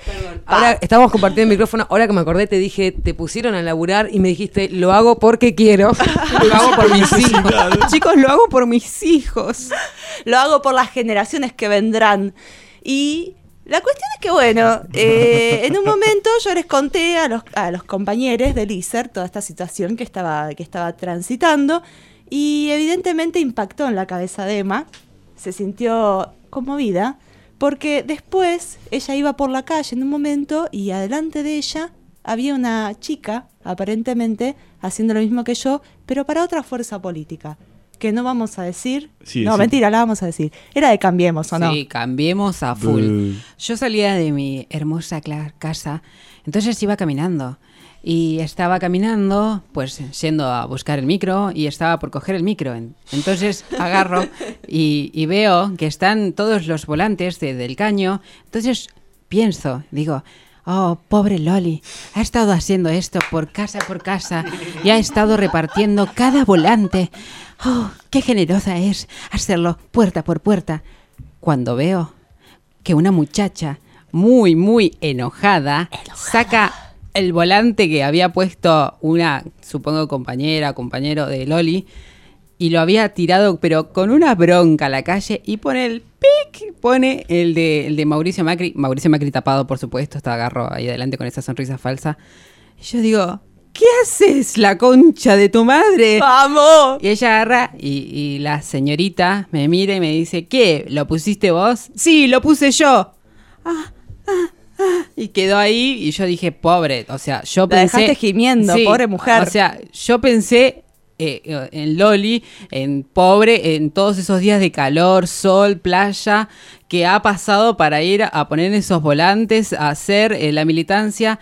Ahora estamos compartiendo el micrófono. Ahora que me acordé, te dije, te pusieron a laburar y me dijiste, lo hago porque quiero. Lo hago por mis hijos. Chicos, lo hago por mis hijos. lo hago por las generaciones que vendrán. Y la cuestión es que, bueno, eh, en un momento yo les conté a los, a los compañeros del ISER toda esta situación que estaba, que estaba transitando y evidentemente impactó en la cabeza de Emma. Se sintió conmovida Porque después ella iba por la calle en un momento y adelante de ella había una chica, aparentemente, haciendo lo mismo que yo, pero para otra fuerza política. Que no vamos a decir. Sí, no, sí. mentira, la vamos a decir. Era de Cambiemos, ¿o no? Sí, cambiemos a full. Buh. Yo salía de mi hermosa casa, entonces iba caminando. Y estaba caminando, pues yendo a buscar el micro y estaba por coger el micro. En- Entonces agarro y, y veo que están todos los volantes de- del caño. Entonces pienso, digo, oh, pobre Loli, ha estado haciendo esto por casa por casa y ha estado repartiendo cada volante. Oh, qué generosa es hacerlo puerta por puerta. Cuando veo que una muchacha muy, muy enojada, saca el volante que había puesto una, supongo, compañera, compañero de Loli, y lo había tirado, pero con una bronca a la calle, y pone el pic, pone el de, el de Mauricio Macri, Mauricio Macri tapado, por supuesto, está agarro ahí adelante con esa sonrisa falsa. Y yo digo, ¿qué haces, la concha de tu madre? ¡Vamos! Y ella agarra y, y la señorita me mira y me dice, ¿qué? ¿Lo pusiste vos? Sí, lo puse yo. Ah, ah, ah. Y quedó ahí y yo dije, pobre, o sea, yo La pensé... dejaste gimiendo, pobre mujer. O sea, yo pensé eh, eh, en Loli, en pobre, en todos esos días de calor, sol, playa, que ha pasado para ir a poner esos volantes, a hacer eh, la militancia.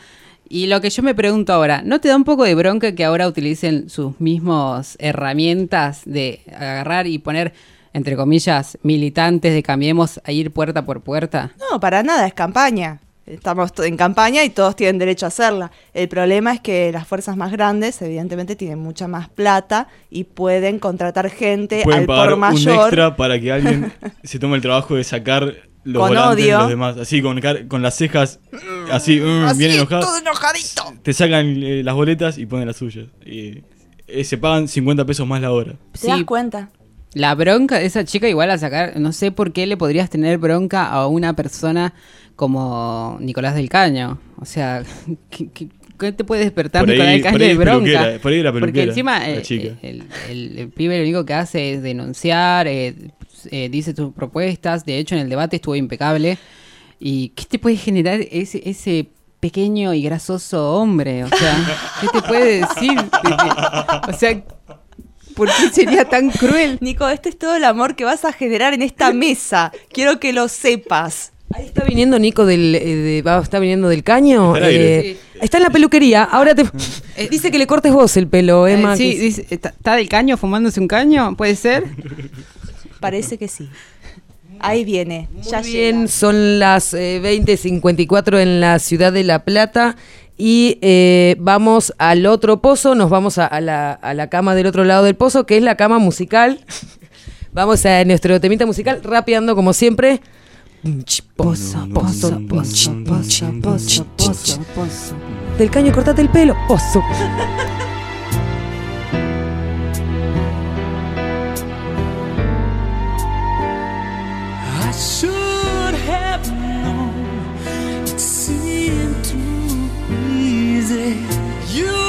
Y lo que yo me pregunto ahora, ¿no te da un poco de bronca que ahora utilicen sus mismos herramientas de agarrar y poner, entre comillas, militantes de Cambiemos a ir puerta por puerta? No, para nada, es campaña. Estamos en campaña y todos tienen derecho a hacerla. El problema es que las fuerzas más grandes, evidentemente, tienen mucha más plata y pueden contratar gente Pueden al pagar por un mayor. extra para que alguien se tome el trabajo de sacar los Con volantes odio. de los demás. Así, con, con las cejas así, mm, bien enojadas. Te sacan eh, las boletas y ponen las suyas. Y eh, se pagan 50 pesos más la hora. ¿Te das cuenta? La bronca de esa chica igual a sacar, no sé por qué le podrías tener bronca a una persona como Nicolás del Caño. O sea, ¿qué, qué- qué te puede despertar Por ahí- Nicolás del Caño de bronca? por ahí era Porque encima la eh, chica. eh, el, el- el pibe lo único que hace es denunciar, eh, eh, dice sus propuestas, de hecho en el debate estuvo impecable. ¿Y qué te puede generar ese, ese pequeño y grasoso hombre? O sea, ¿qué te puede decir? O sea, ¿por qué sería tan cruel? Nico, este es todo el amor que vas a generar en esta mesa. Quiero que lo sepas. Ahí está viniendo Nico del, eh, de- va- está viniendo del caño. Está eh, Está en la peluquería. Ahora te dice que le cortes vos el pelo, Emma. Eh, sí, que- dice, ¿está está del caño fumándose un caño? ¿Puede ser? Parece que sí. Ahí viene. ya Muy bien, llega. son las eh, 20.54 en la ciudad de La Plata y eh, vamos al otro pozo, nos vamos a, a la, a la cama del otro lado del pozo, que es la cama musical. Vamos a nuestro temita musical, rapeando como siempre. Pozo, pozo, pozo, pozo, pozo, pozo, pozo. Del caño, cortate el pelo, pozo. You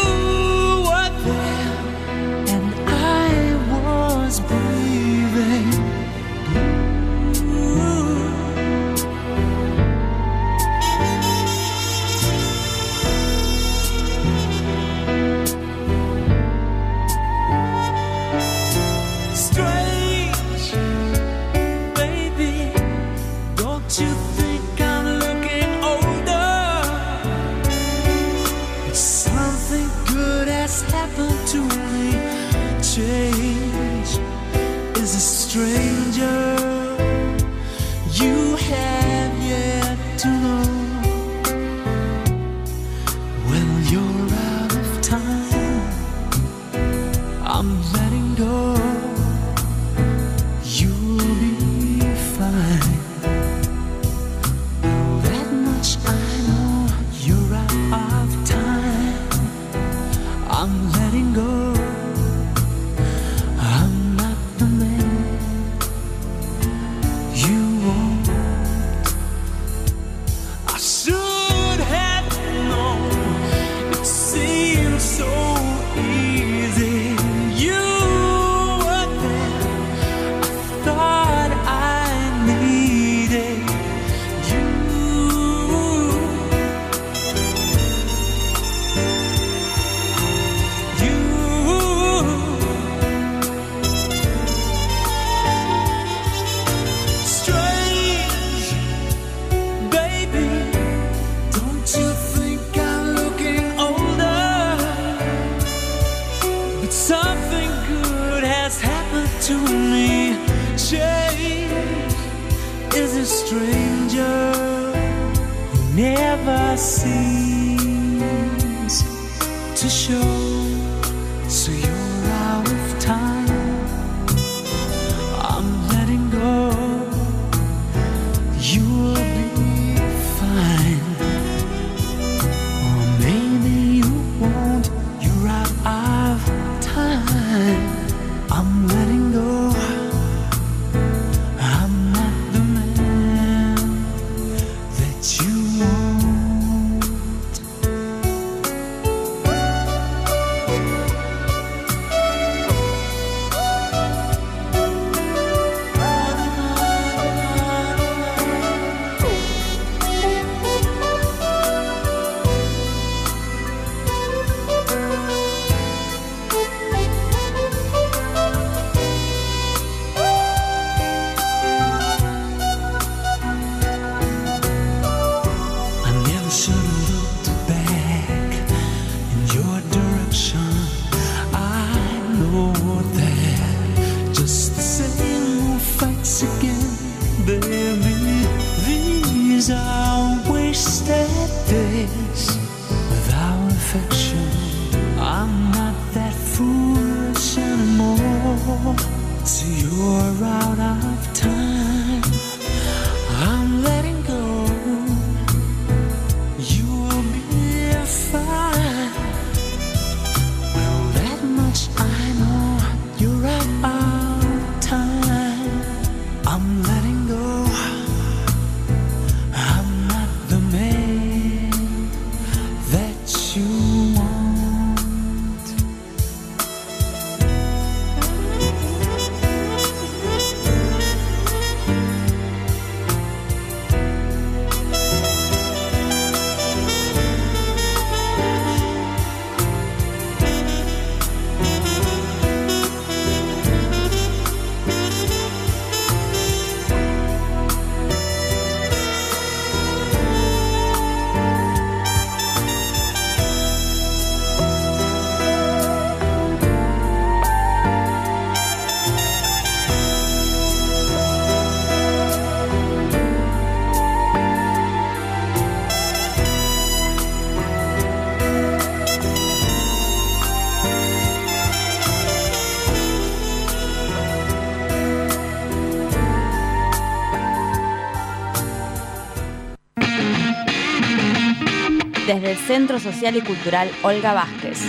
Desde el Centro Social y Cultural Olga Vázquez.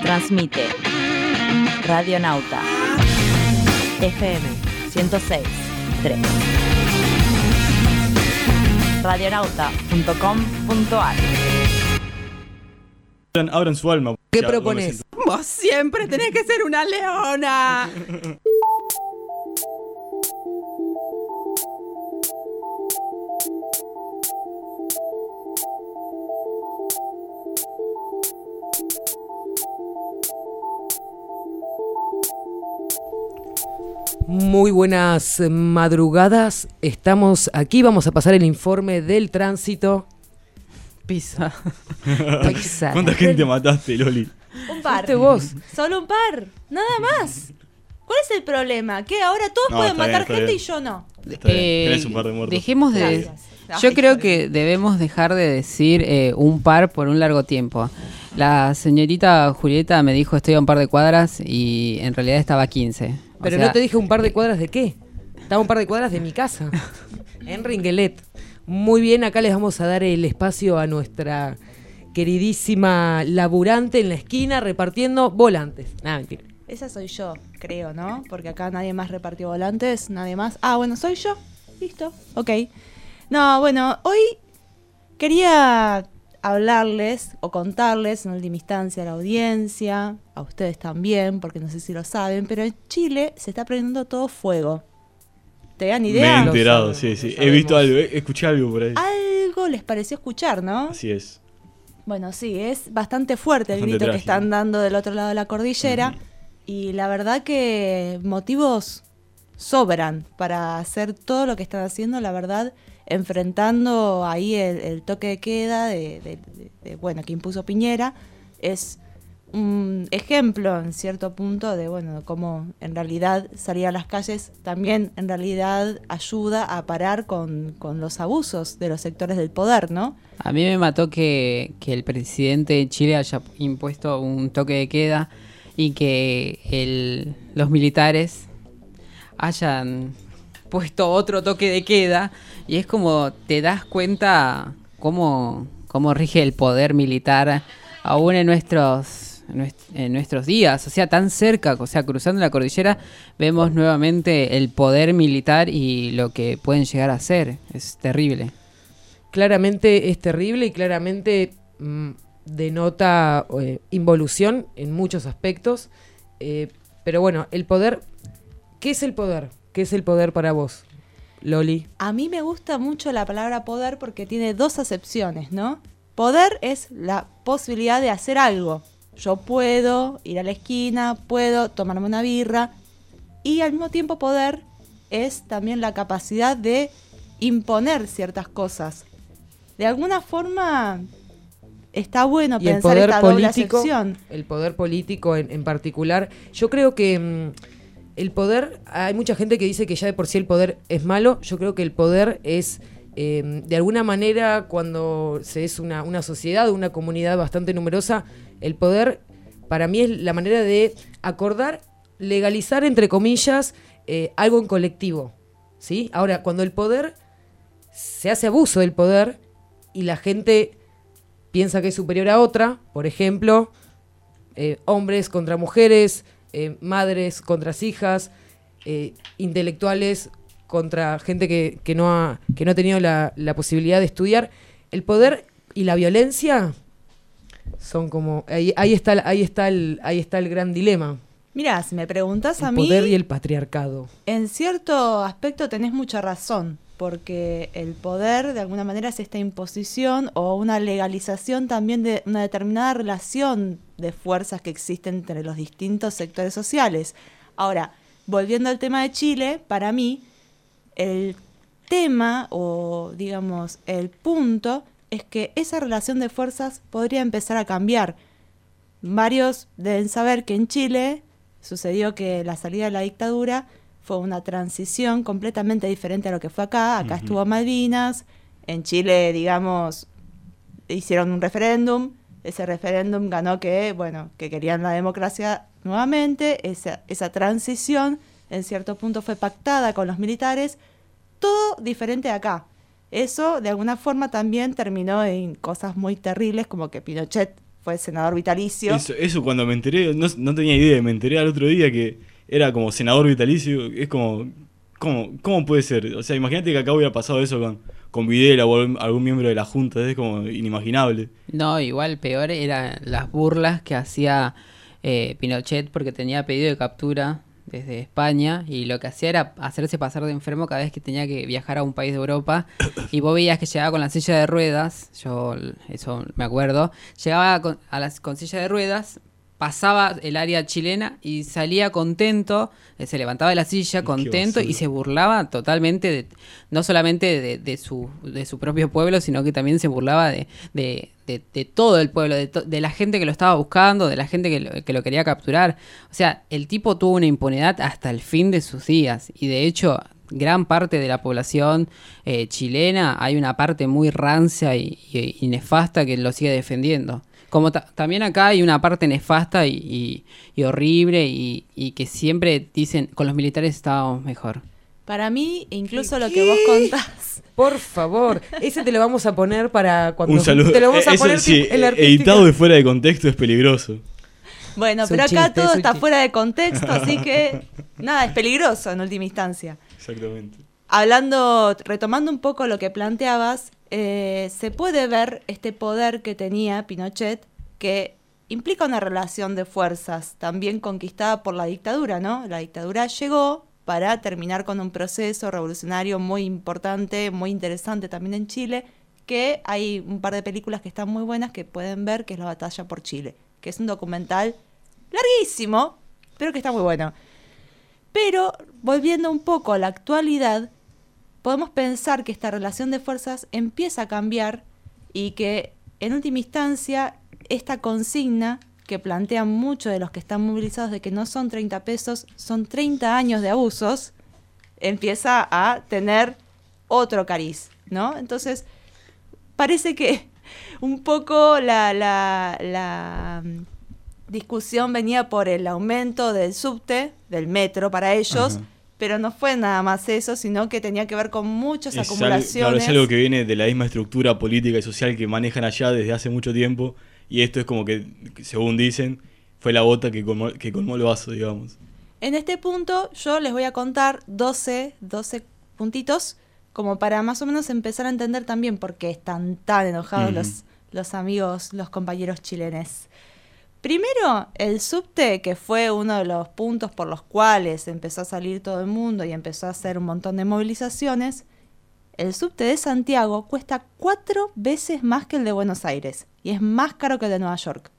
Transmite Radio Nauta. FM 106 3. Radionauta.com.ar Abran, su alma. ¿Qué propones? Vos siempre tenés que ser una leona. Muy buenas madrugadas. Estamos aquí, vamos a pasar el informe del tránsito. Pisa. Pizza. ¿Cuánta gente mataste, Loli? Un par. Vos. Solo un par. Nada más. ¿Cuál es el problema? ¿Que ahora todos No, pueden está bien, matar está gente bien. y yo no? Está bien, Eh, tenés un par de muertos. Dejemos de. Gracias. Yo Ay, creo que debemos dejar de decir eh, un par por un largo tiempo. La señorita Julieta me dijo estoy a un par de cuadras y en realidad estaba a 15. O Pero sea, no te dije un par de cuadras de qué. Estaba un par de cuadras de mi casa. En Ringuelet. Muy bien, acá les vamos a dar el espacio a nuestra queridísima laburante en la esquina repartiendo volantes. Nada, mentira. Esa soy yo, creo, ¿no? Porque acá nadie más repartió volantes, nadie más. Ah, bueno, soy yo. Listo. Ok. No, bueno, hoy quería hablarles o contarles en última instancia a la audiencia, a ustedes también, porque no sé si lo saben, pero en Chile se está prendiendo todo fuego. ¿Te dan Me he idea? enterado, sí, sí. He visto algo, eh, escuché algo por ahí. Algo les pareció escuchar, ¿no? Así es. Bueno, sí, es bastante fuerte el grito que están dando del otro lado de la cordillera. Y la verdad que motivos sobran para hacer todo lo que están haciendo, la verdad, enfrentando ahí el, el toque de queda de, bueno, que impuso Piñera, es un ejemplo en cierto punto de, bueno, cómo en realidad salir a las calles también en realidad ayuda a parar con, con los abusos de los sectores del poder, ¿no? A mí me mató que, que el presidente de Chile haya impuesto un toque de queda y que el- los militares hayan puesto otro toque de queda y es como te das cuenta cómo, cómo rige el poder militar aún en nuestros nues- en nuestros días, o sea, tan cerca, o sea, cruzando la cordillera, vemos nuevamente el poder militar y lo que pueden llegar a hacer. Es terrible. claramente es terrible y claramente mm, denota eh, involución en muchos aspectos. Eh, pero bueno, el poder, ¿qué es el poder? ¿Qué es el poder para vos, Loli? A mí me gusta mucho la palabra poder porque tiene dos acepciones, ¿no? Poder es la posibilidad de hacer algo. Yo puedo ir a la esquina, puedo tomarme una birra y al mismo tiempo poder es también la capacidad de imponer ciertas cosas. De alguna forma está bueno y el pensar poder esta doble político, acepción. el poder político en, en particular. Yo creo que mm, el poder, hay mucha gente que dice que ya de por sí el poder es malo. Yo creo que el poder es, eh, de alguna manera, cuando se es una, una sociedad, una comunidad bastante numerosa, el poder para mí es la manera de acordar, legalizar, entre comillas, eh, algo en colectivo. ¿sí? Ahora, cuando el poder se hace abuso del poder y la gente piensa que es superior a otra, por ejemplo, eh, hombres contra mujeres, eh, madres contra hijas, eh, intelectuales contra gente que, que no, ha, que no ha tenido la, la posibilidad de estudiar. El poder y la violencia son como... Ahí, ahí, está, el- ahí, está, el, ahí está el gran dilema. Mira, si me preguntas a El mí, poder y el patriarcado. En cierto aspecto tenés mucha razón, porque el poder de alguna manera es esta imposición o una legalización también de una determinada relación de fuerzas que existen entre los distintos sectores sociales. Ahora, volviendo al tema de Chile, para mí el tema o digamos el punto es que esa relación de fuerzas podría empezar a cambiar. Varios deben saber que en Chile sucedió que la salida de la dictadura fue una transición completamente diferente a lo que fue acá. Acá estuvo Malvinas, en Chile, digamos, hicieron un referéndum. Ese referéndum ganó que, bueno, que querían la democracia nuevamente. Esa, esa transición, en cierto punto, fue pactada con los militares. Todo diferente de acá. Eso, de alguna forma, también terminó en cosas muy terribles, como que Pinochet fue senador vitalicio. Eso, eso cuando me enteré, no, no tenía idea, me enteré al otro día que era como senador vitalicio, es como, ¿cómo, cómo puede ser? O sea, imagínate que acá hubiera pasado eso con, con Videla o algún, miembro de la Junta, es como inimaginable. No, igual peor eran las burlas que hacía eh, Pinochet porque tenía pedido de captura desde España y lo que hacía era hacerse pasar de enfermo cada vez que tenía que viajar a un país de Europa y vos veías que llegaba con la silla de ruedas, yo eso me acuerdo, llegaba con, a las, con silla de ruedas, pasaba el área chilena y salía contento, eh, se levantaba de la silla contento y se burlaba totalmente, de, no solamente de, de su, de su propio pueblo, sino que también se burlaba de, de, de- de todo el pueblo, de, to- de la gente que lo estaba buscando, de la gente que lo, que lo quería capturar. O sea, el tipo tuvo una impunidad hasta el fin de sus días y de hecho gran parte de la población eh, chilena hay una parte muy rancia y, y- y nefasta que lo sigue defendiendo. Como ta- también acá hay una parte nefasta y, y- y horrible y, y que siempre dicen con los militares estábamos mejor. Para mí, incluso lo que vos contás. Por favor, ese te lo vamos a poner para cuando Un saludo. te lo vamos a Eh, Eso poner sí, en la artística. editado de fuera de contexto es peligroso. Bueno, pero acá chiste, todo está chiste. fuera de contexto, así que nada, es peligroso en última instancia. Exactamente. Hablando, retomando un poco lo que planteabas, eh, se puede ver este poder que tenía Pinochet, que implica una relación de fuerzas, también conquistada por la dictadura, ¿no? La dictadura llegó para terminar con un proceso revolucionario muy importante, muy interesante también en Chile, que hay un par de películas que están muy buenas que pueden ver, que es La Batalla por Chile, que es un documental larguísimo, pero que está muy bueno. Pero volviendo un poco a la actualidad, podemos pensar que esta relación de fuerzas empieza a cambiar y que en última instancia esta consigna que plantean mucho de los que están movilizados de que no son 30 pesos, son 30 años de abusos, empieza a tener otro cariz, ¿no? Entonces, parece que un poco la, la- la, mm, discusión venía por el aumento del subte, del metro para ellos. Pero no fue nada más eso, sino que tenía que ver con muchas Es algo, acumulaciones. claro, es algo que viene de la misma estructura política y social que manejan allá desde hace mucho tiempo. Y esto es como que, según dicen, fue la bota que colmó, que colmó el vaso, digamos. En este punto yo les voy a contar 12, 12 puntitos como para más o menos empezar a entender también por qué están tan enojados Ujú. los, los amigos, los compañeros chilenes. Primero, el subte, que fue uno de los puntos por los cuales empezó a salir todo el mundo y empezó a hacer un montón de movilizaciones, el subte de Santiago cuesta cuatro veces más que el de Buenos Aires y es más caro que el de Nueva York.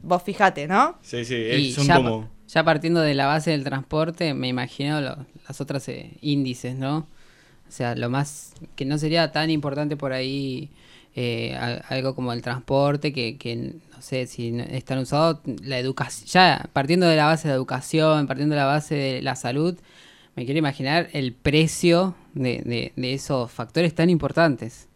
Vos fijate, ¿no? Sí, sí, Y es- son ya, como... ya partiendo de la base del transporte, me imagino lo- las otras eh, índices, ¿no? O sea, lo más que no sería tan importante por ahí eh, al- algo como el transporte, que, que no sé si están usados, la educación, ya partiendo de la base de la educación, partiendo de la base de la salud, me quiero imaginar el precio de, de- de esos factores tan importantes.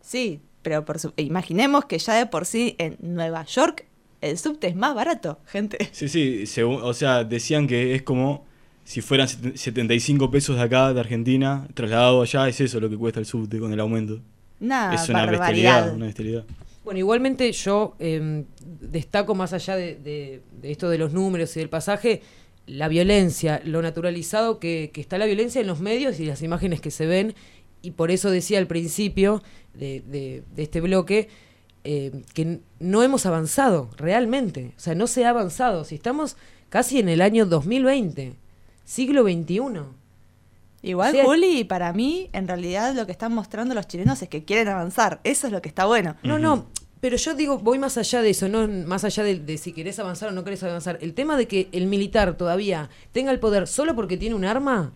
Sí, pero por su- imaginemos que ya de por sí en Nueva York el subte es más barato, gente. Sí, sí, según- o sea, decían que es como si fueran set- 75 pesos de acá, de Argentina, trasladado allá, es eso lo que cuesta el subte con el aumento. Una es una barbaridad. bestialidad, una bestialidad. Bueno, igualmente yo eh, destaco más allá de, de- de esto de los números y del pasaje, la violencia, lo naturalizado que, que está la violencia en los medios y las imágenes que se ven, y por eso decía al principio de, de- de este bloque eh, que no hemos avanzado realmente, o sea, no se ha avanzado, si estamos casi en el año 2020, siglo XXI. Igual, sea- Juli, para mí, en realidad lo que están mostrando los chilenos es que quieren avanzar. Eso es lo que está bueno. No, no, pero yo digo, voy más allá de eso, no más allá de, de si querés avanzar o no querés avanzar. El tema de que el militar todavía tenga el poder solo porque tiene un arma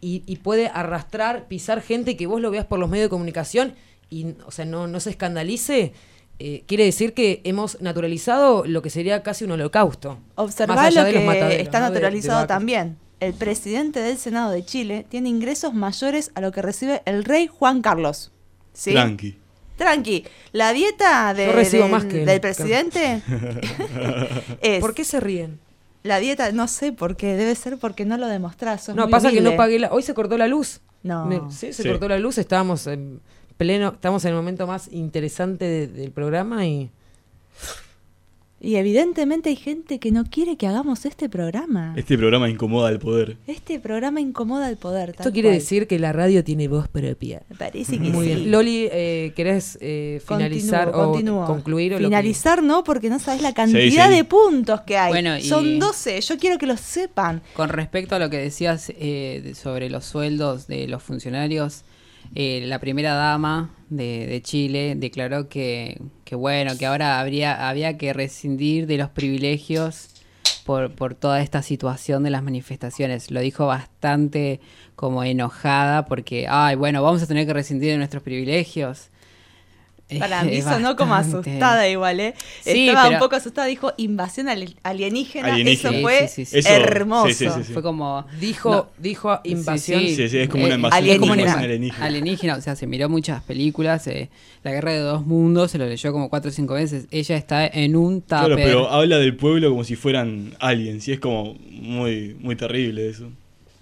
y, y puede arrastrar, pisar gente que vos lo veas por los medios de comunicación y, o sea, no, no se escandalice, eh, quiere decir que hemos naturalizado lo que sería casi un holocausto. Allá lo que está ¿no? de- de naturalizado también. El presidente del Senado de Chile tiene ingresos mayores a lo que recibe el rey Juan Carlos. ¿Sí? Tranqui. Tranqui. La dieta de- Yo recibo del, más que él, del presidente es... ¿Por qué se ríen? La dieta, no sé por qué, debe ser porque no lo demostrás. No, pasa que no pagué la... Hoy se cortó la luz. No. Me- sí, se Sí. cortó la luz, estábamos en pleno, estamos en el momento más interesante de- del programa y... Y evidentemente hay gente que no quiere que hagamos este programa. Este programa incomoda al poder. Este programa incomoda al poder. tal Esto quiere cual. decir que la radio tiene voz propia. Parece que Muy sí. bien. Loli, eh, ¿querés eh, finalizar Continúo, o continúo. concluir? O lo que- Finalizar no, porque no sabes la cantidad sí. de puntos que hay. Bueno, y- Son 12, yo quiero que lo sepan. Con respecto a lo que decías eh, sobre los sueldos de los funcionarios, eh, la primera dama de, de Chile declaró que, que bueno, que ahora habría, había que rescindir de los privilegios por, por toda esta situación de las manifestaciones. Lo dijo bastante como enojada porque, ay, bueno, vamos a tener que rescindir de nuestros privilegios. Para mí sonó como asustada igual, ¿eh? Sí, Estaba pero- un poco asustada, dijo invasión ali- alienígena. Alienígena. Eso fue Sí, sí, sí. Eso, hermoso. sí, sí, sí, sí. Fue como... Dijo, No. dijo invasión. Sí, Sí, sí, es como una Eh, invasión, es como una invasión alienígena. alienígena. o sea, se miró muchas películas, eh, La Guerra de Dos Mundos, se lo leyó como cuatro o cinco veces. Ella está en un tupper. Claro, pero habla del pueblo como si fueran aliens, y es como muy, muy terrible eso.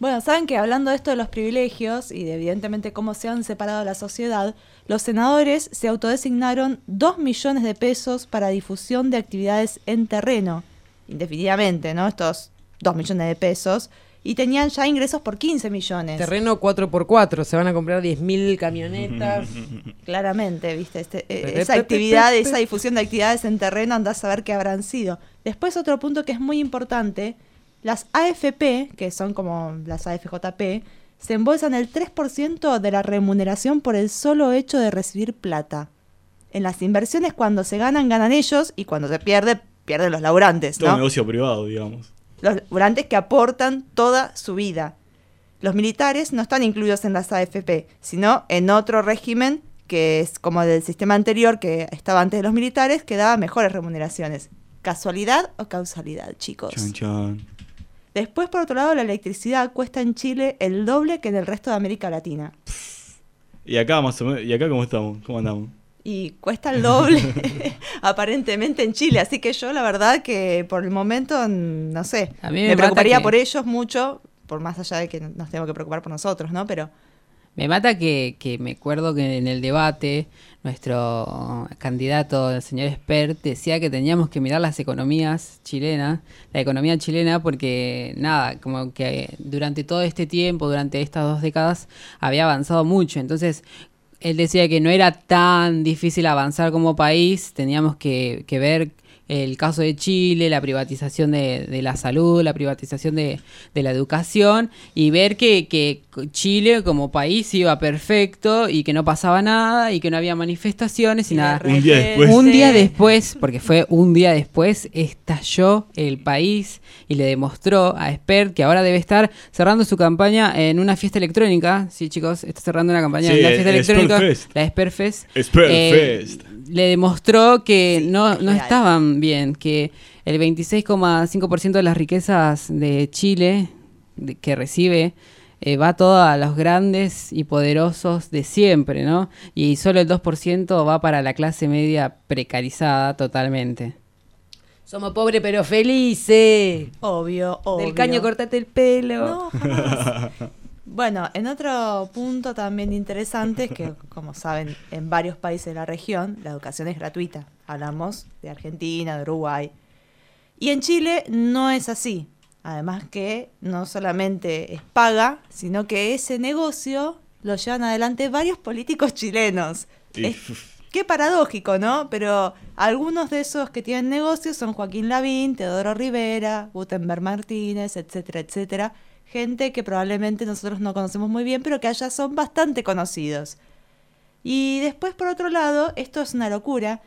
Bueno, saben que hablando de esto de los privilegios y de evidentemente cómo se han separado la sociedad, los senadores se autodesignaron 2 millones de pesos para difusión de actividades en terreno, indefinidamente, ¿no? Estos 2 millones de pesos, y tenían ya ingresos por 15 millones. Terreno 4x4, se van a comprar 10.000 camionetas. Claramente, ¿viste? Este, pe, esa actividad, esa difusión de actividades en terreno, andás a saber qué habrán sido. Después otro punto que es muy importante, las AFP, que son como las AFJP, se embolsan el 3% de la remuneración por el solo hecho de recibir plata. En las inversiones cuando se ganan, ganan ellos y cuando se pierde, pierden los laburantes, Todo ¿no? negocio privado, digamos. los laburantes que aportan toda su vida. Los militares no están incluidos en las AFP, sino en otro régimen que es como del sistema anterior que estaba antes de los militares, que daba mejores remuneraciones. ¿Casualidad o causalidad, chicos? Chan, chan. Después, por otro lado, la electricidad cuesta en Chile el doble que en el resto de América Latina. Y acá más o menos, ¿y acá cómo estamos? ¿Cómo andamos? Y cuesta el doble, aparentemente, en Chile. Así que yo, la verdad, que por el momento, no sé. A mí me me preocuparía que- por ellos mucho, por más allá de que nos tenemos que preocupar por nosotros, ¿no? Pero Me mata que, que me acuerdo que en el debate nuestro candidato, el señor Expert, decía que teníamos que mirar las economías chilenas, la economía chilena, porque nada, como que durante todo este tiempo, durante estas dos décadas, había avanzado mucho. Entonces, él decía que no era tan difícil avanzar como país, teníamos que, que ver el caso de Chile, la privatización de, de la salud, la privatización de, de la educación y ver que, que Chile como país iba perfecto y que no pasaba nada y que no había manifestaciones y, nada. Un día después. Un día después, porque fue un día después, estalló el país y le demostró a Expert que ahora debe estar cerrando su campaña en una fiesta electrónica. Sí, chicos, está cerrando una campaña Sí, en la el- fiesta el electrónica, la Sperfest. Sperfest. Le demostró que no, no estaban bien, que el 26,5% de las riquezas de Chile de- que recibe eh, va todo a los grandes y poderosos de siempre, ¿no? Y solo el 2% va para la clase media precarizada totalmente. Somos pobres pero felices. obvio, obvio. Del caño cortate el pelo. No, jamás. Bueno, en otro punto también interesante es que, como saben, en varios países de la región la educación es gratuita. Hablamos de Argentina, de Uruguay. Y en Chile no es así. Además que no solamente es paga, sino que ese negocio lo llevan adelante varios políticos chilenos. Es- qué paradójico, ¿no? Pero algunos de esos que tienen negocios son Joaquín Lavín, Teodoro Rivera, Gutenberg Martínez, etcétera, etcétera. Gente que probablemente nosotros no conocemos muy bien, pero que allá son bastante conocidos. Y después, por otro lado, esto es una locura,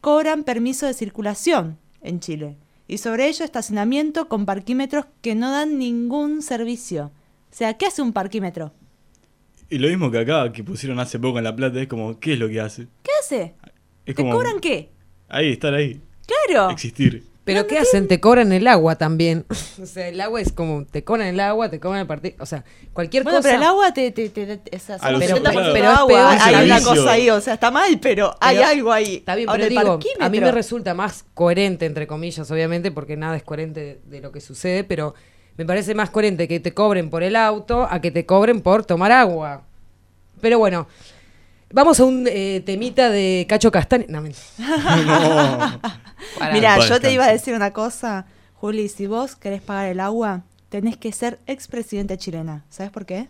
cobran permiso de circulación en Chile. Y sobre ello estacionamiento con parquímetros que no dan ningún servicio. O sea, ¿qué hace un parquímetro? Y lo mismo que acá, que pusieron hace poco en La Plata, es como, ¿qué es lo que hace? ¿Qué hace? Es ¿Te como, cobran qué? Ahí, estar ahí, Claro. existir. ¿Pero qué hacen? Te cobran el agua también. o sea, el agua es como, te cobran el agua, te cobran el partido. O sea, cualquier Bueno, cosa. pero el agua te... te, te, te- o sea, A los somos otros, 70% claro. Pero es agua, peor hay una cosa ahí, o sea, está mal, pero, hay Pero- algo ahí. Está bien, Ahora, pero digo, a mí me resulta más coherente, entre comillas, obviamente, porque nada es coherente de, de lo que sucede, pero me parece más coherente que te cobren por el auto a que te cobren por tomar agua. Pero bueno, vamos a un eh, temita de Cacho Castaña. No, no. Para- Mira, yo te iba a decir una cosa, Juli, si vos querés pagar el agua, tenés que ser expresidente chilena. ¿Sabes por qué?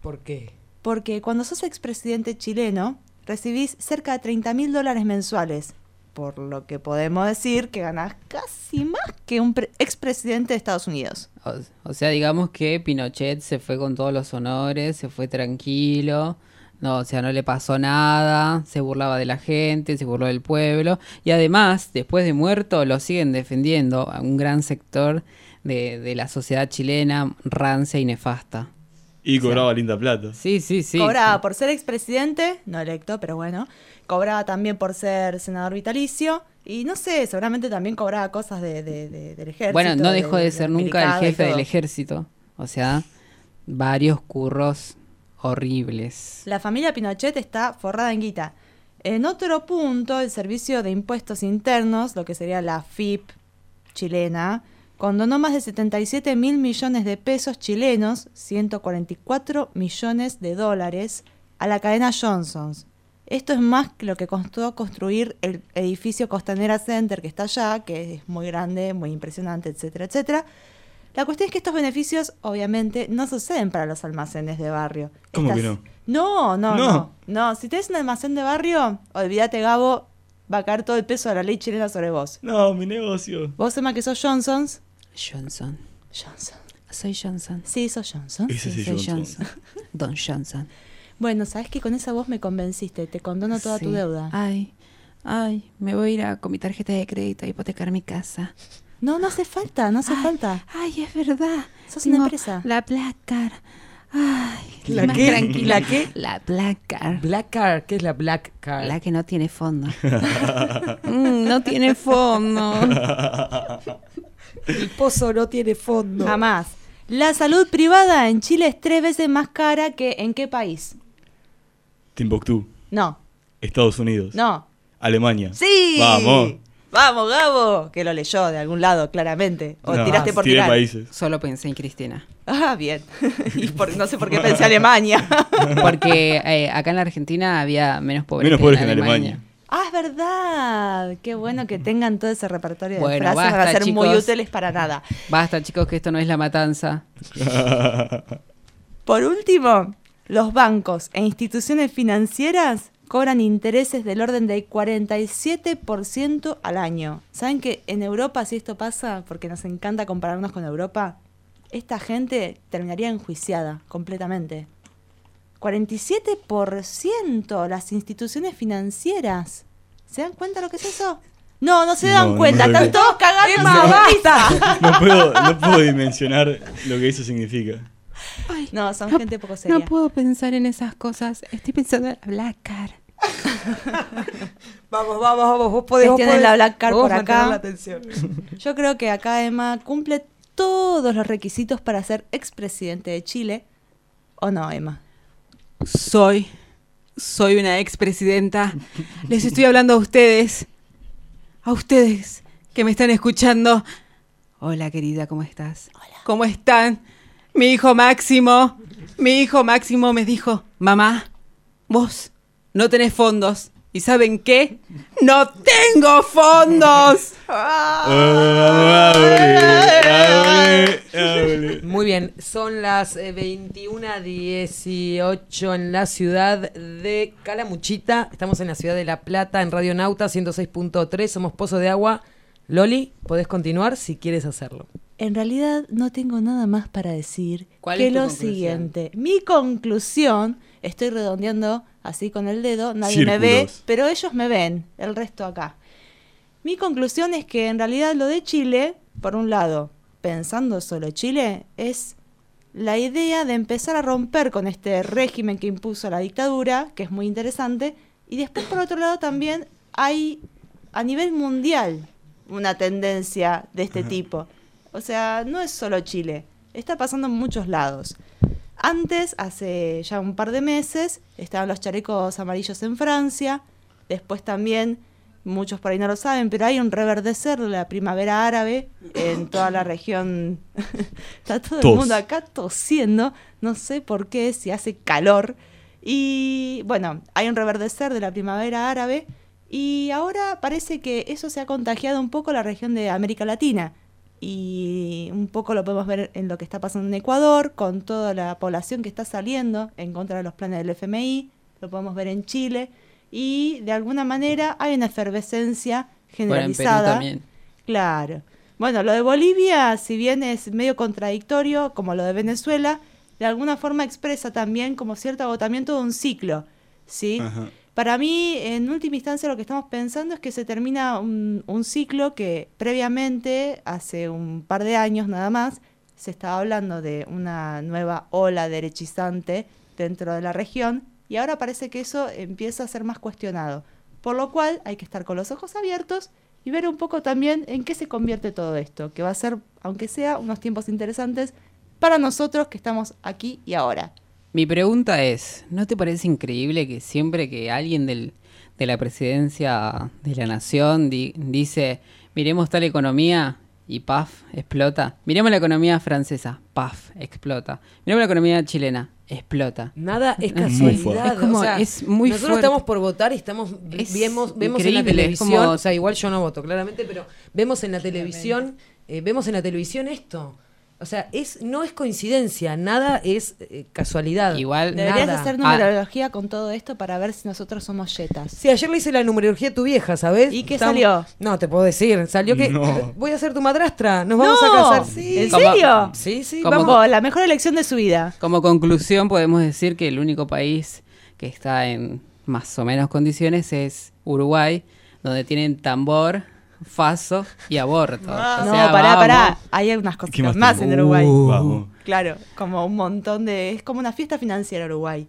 ¿Por qué? Porque cuando sos expresidente chileno, recibís cerca de 30 mil dólares mensuales. Por lo que podemos decir que ganás casi más que un pre- expresidente de Estados Unidos. O, o sea, digamos que Pinochet se fue con todos los honores, se fue tranquilo, no, o sea, no le pasó nada, se burlaba de la gente, se burló del pueblo, y además, después de muerto, lo siguen defendiendo a un gran sector de, de la sociedad chilena rancia y nefasta. Y cobraba linda plata. Sí, sí, sí. cobraba sí. por ser expresidente, no electo, pero bueno. Cobraba también por ser senador vitalicio. Y no sé, seguramente también cobraba cosas de, de- de- del ejército. Bueno, no dejó de ser nunca el jefe del ejército, o sea, varios curros horribles. La familia Pinochet está forrada en guita. En otro punto, el Servicio de Impuestos Internos, lo que sería la FIP chilena, condonó más de 77 mil millones de pesos chilenos, 144 millones de dólares, a la cadena Johnson's. Esto es más que lo que costó construir el edificio Costanera Center que está allá, que es muy grande, muy impresionante, etcétera, etcétera. La cuestión es que estos beneficios, obviamente, no suceden para los almacenes de barrio. ¿Cómo que no? No, no, No. no, no. Si tenés un almacén de barrio, olvídate, Gabo, va a caer todo el peso de la ley chilena sobre vos. No, mi negocio. Vos, Emma, que sos Johnson's. Johnson. Johnson. Soy Johnson. Sí, sos Johnson. Ese sí, soy Johnson. Don Johnson. Bueno, sabes que con esa voz me convenciste. Te condono toda tu deuda. Ay, ay, me voy a ir a, con mi tarjeta de crédito a hipotecar mi casa. No, no hace falta, no hace Ay, falta. Ay, es verdad. Sos una empresa. La placa. ¿La más qué? tranquila. ¿La qué? La Black Card. Black Card, ¿qué es la Black Card? La que no tiene fondo. Mm, no tiene fondo. El pozo no tiene fondo. Jamás. La salud privada en Chile es tres veces más cara que en qué país. Timbuktu. No, Estados Unidos. no. Alemania. ¡Sí! Vamos. Vamos, Gabo. Que lo leyó de algún lado, claramente. O No, tiraste por tirar. países. Solo pensé en Cristina. Ah, bien. y por- no sé por qué pensé Alemania. Porque eh, acá en la Argentina había menos pobres Menos que pobres en que en Alemania. Alemania. ah, es verdad. Qué bueno que tengan todo ese repertorio de Bueno, frases. Van a basta, ser muy útiles para nada. Basta, chicos, que esto no es la matanza. Por último, los bancos e instituciones financieras cobran intereses del orden del 47% al año. ¿Saben que en Europa, si esto pasa, porque nos encanta compararnos con Europa, esta gente terminaría enjuiciada completamente? 47% las instituciones financieras. ¿Se dan cuenta lo que es eso? No, no se dan No, cuenta, no, están todos cagando. Emma, risa. No puedo, no puedo dimensionar lo que eso significa. No, son No- gente poco seria. No puedo pensar en esas cosas. Estoy pensando en la Black Card. Vamos, vamos, vamos. Vos podés, vos podés. la Black Vos por acá. la atención. Yo creo que acá Emma cumple todos los requisitos para ser expresidente de Chile. ¿O no, Emma? Soy, soy una expresidenta. Les estoy hablando a ustedes, a ustedes que me están escuchando. Hola, querida, ¿cómo estás? Hola. ¿Cómo están? Mi hijo Máximo, mi hijo Máximo me dijo, mamá, vos no tenés fondos. ¿Y saben qué? ¡No tengo fondos! Muy bien, son las eh, 21.18 en la ciudad de Calamuchita. Estamos en la ciudad de La Plata, en Radio Nauta 106.3. Somos Pozo de Agua. Loli, podés continuar si quieres hacerlo. En realidad no tengo nada más para decir ¿Cuál que es tu lo conclusión? siguiente. Mi conclusión, estoy redondeando así con el dedo, nadie me ve, pero ellos me ven, el resto acá. Mi conclusión es que en realidad lo de Chile, por un lado, pensando solo Chile, es la idea de empezar a romper con este régimen que impuso la dictadura, que es muy interesante, y después por otro lado también hay a nivel mundial una tendencia de este tipo. O sea, no es solo Chile, está pasando en muchos lados. Antes, hace ya un par de meses, estaban los chalecos amarillos en Francia, después también, muchos por ahí no lo saben, pero hay un reverdecer de la primavera árabe en toda la región. Está todo el mundo acá tosiendo, no sé por qué, si hace calor. Y bueno, hay un reverdecer de la primavera árabe y ahora parece que eso se ha contagiado un poco a la región de América Latina. Y un poco lo podemos ver en lo que está pasando en Ecuador, con toda la población que está saliendo en contra de los planes del FMI, lo podemos ver en Chile, y de alguna manera hay una efervescencia Bueno, en Perú generalizada. también. Claro. Bueno, lo de Bolivia, si bien es medio contradictorio, como lo de Venezuela, de alguna forma expresa también como cierto agotamiento de un ciclo, ¿sí? Ajá. Para mí, en última instancia, lo que estamos pensando es que se termina un, un ciclo que previamente, hace un par de años nada más, se estaba hablando de una nueva ola derechizante dentro de la región y ahora parece que eso empieza a ser más cuestionado. Por lo cual hay que estar con los ojos abiertos y ver un poco también en qué se convierte todo esto, que va a ser, aunque sea, unos tiempos interesantes para nosotros que estamos aquí y ahora. Mi pregunta es, ¿no te parece increíble que siempre que alguien del, de la presidencia de la nación di- dice, miremos tal economía y paf, explota? Miremos la economía francesa, paf, explota. Miremos la economía chilena, explota. Nada es casualidad. Es como- o sea, es muy nosotros fuerte. estamos por votar y estamos Es vemos, vemos en la televisión, como- o sea, igual yo no voto claramente, pero vemos en la televisión, eh, vemos en la televisión esto. O sea, es no es coincidencia, nada es eh, casualidad. Igual, Deberías Nada. hacer Ah. numerología con todo esto para ver si nosotros somos yetas. Sí, ayer le hice la numerología a tu vieja, ¿sabes? ¿Y qué Estamos- salió? No, te puedo decir. Salió que No. voy a ser tu madrastra. Nos vamos ¡No! a casar. Sí. ¿En Como- serio? Sí, sí, Como- vamos. Como la mejor elección de su vida. Como conclusión podemos decir que el único país que está en más o menos condiciones es Uruguay, donde tienen tambor Faso y aborto. Ah, O no, sea, pará, vamos. pará. Hay unas cositas más en Uruguay. Uh. Vamos. Claro, como un montón de. Es como una fiesta financiera Uruguay.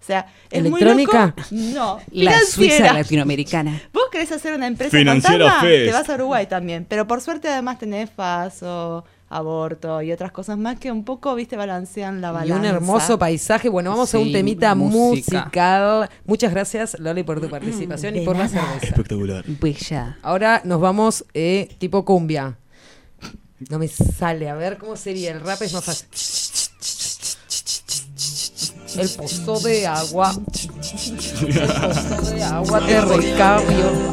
O sea, es ¿Electrónica? Muy loco. No, La Suiza latinoamericana. Vos querés hacer una empresa Financiera fantasma, te vas a Uruguay también. Pero por suerte además tenés FASO, aborto y otras cosas más que un poco, viste, balancean la Y balanza. un hermoso paisaje. Bueno, vamos a un temita música. musical. Muchas gracias, Loli, por tu participación y de por la cerveza. Espectacular. Bella. Ahora nos vamos eh, tipo cumbia. No me sale, a ver cómo sería. El rap es más fácil. El pozo de agua. El pozo de agua te recambio.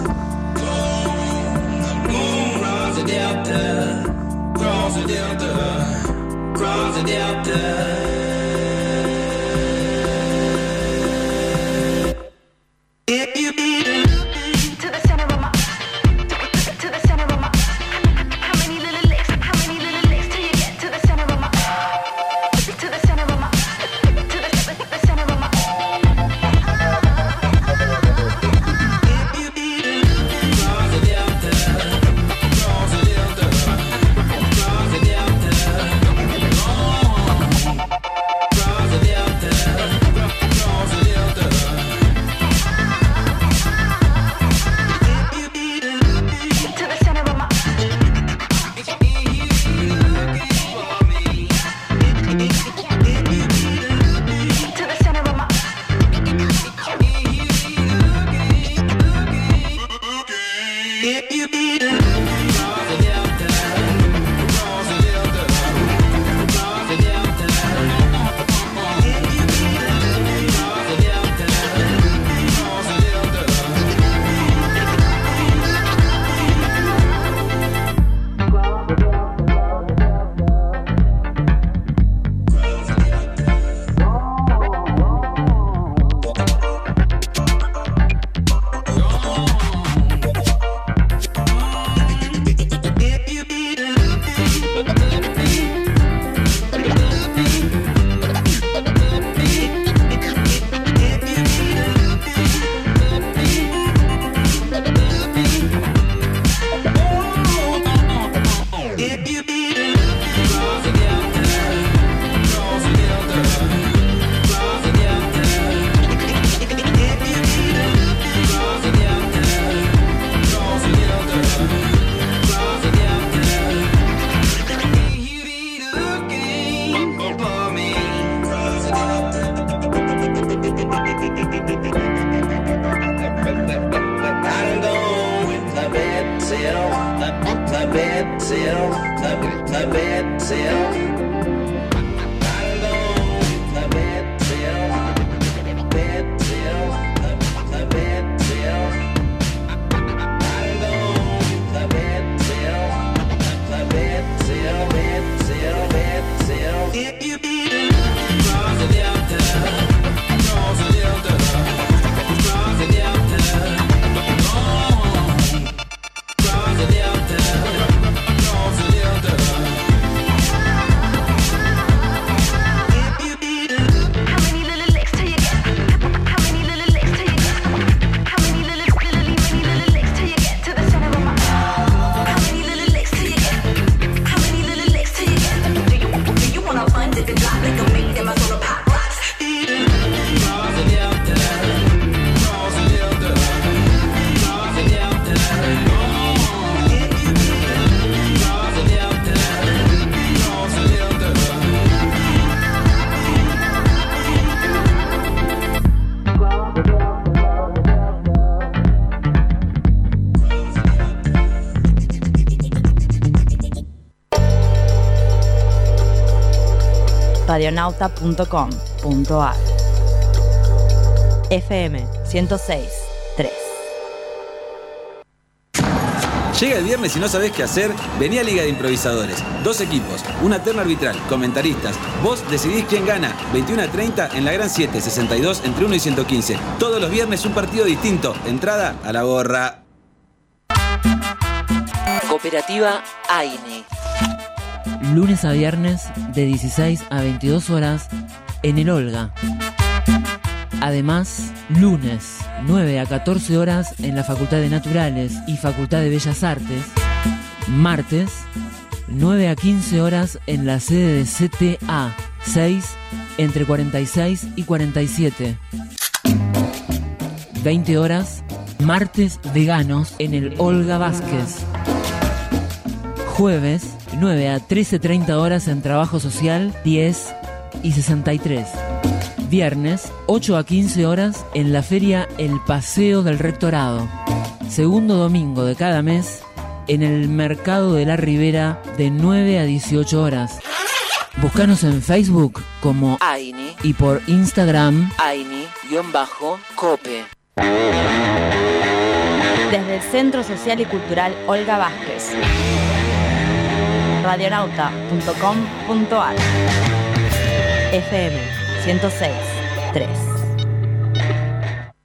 Cross the Delta, cross the Delta. If you be radionauta.com.ar FM 106 3 Llega el viernes y no sabés qué hacer, vení a Liga de Improvisadores. Dos equipos, una terna arbitral, comentaristas. Vos decidís quién gana. 21 a 30 en la Gran 7, 62 entre 1 y 115. Todos los viernes un partido distinto. Entrada a la gorra. Cooperativa AINE. Lunes a viernes de 16 a 22 horas en el Olga. Además, lunes 9 a 14 horas en la Facultad de Naturales y Facultad de Bellas Artes. Martes 9 a 15 horas en la sede de CTA 6 entre 46 y 47. 20 horas, martes veganos en el Olga Vázquez. Jueves, 9 a 13.30 horas en trabajo social, 10 y 63. Viernes, 8 a 15 horas en la feria El Paseo del Rectorado. Segundo domingo de cada mes en el Mercado de la Ribera de 9 a 18 horas. Búscanos en Facebook como AINE y por Instagram AINE-COPE. Desde el Centro Social y Cultural Olga Vázquez. Radionauta.com.ar FM 106 3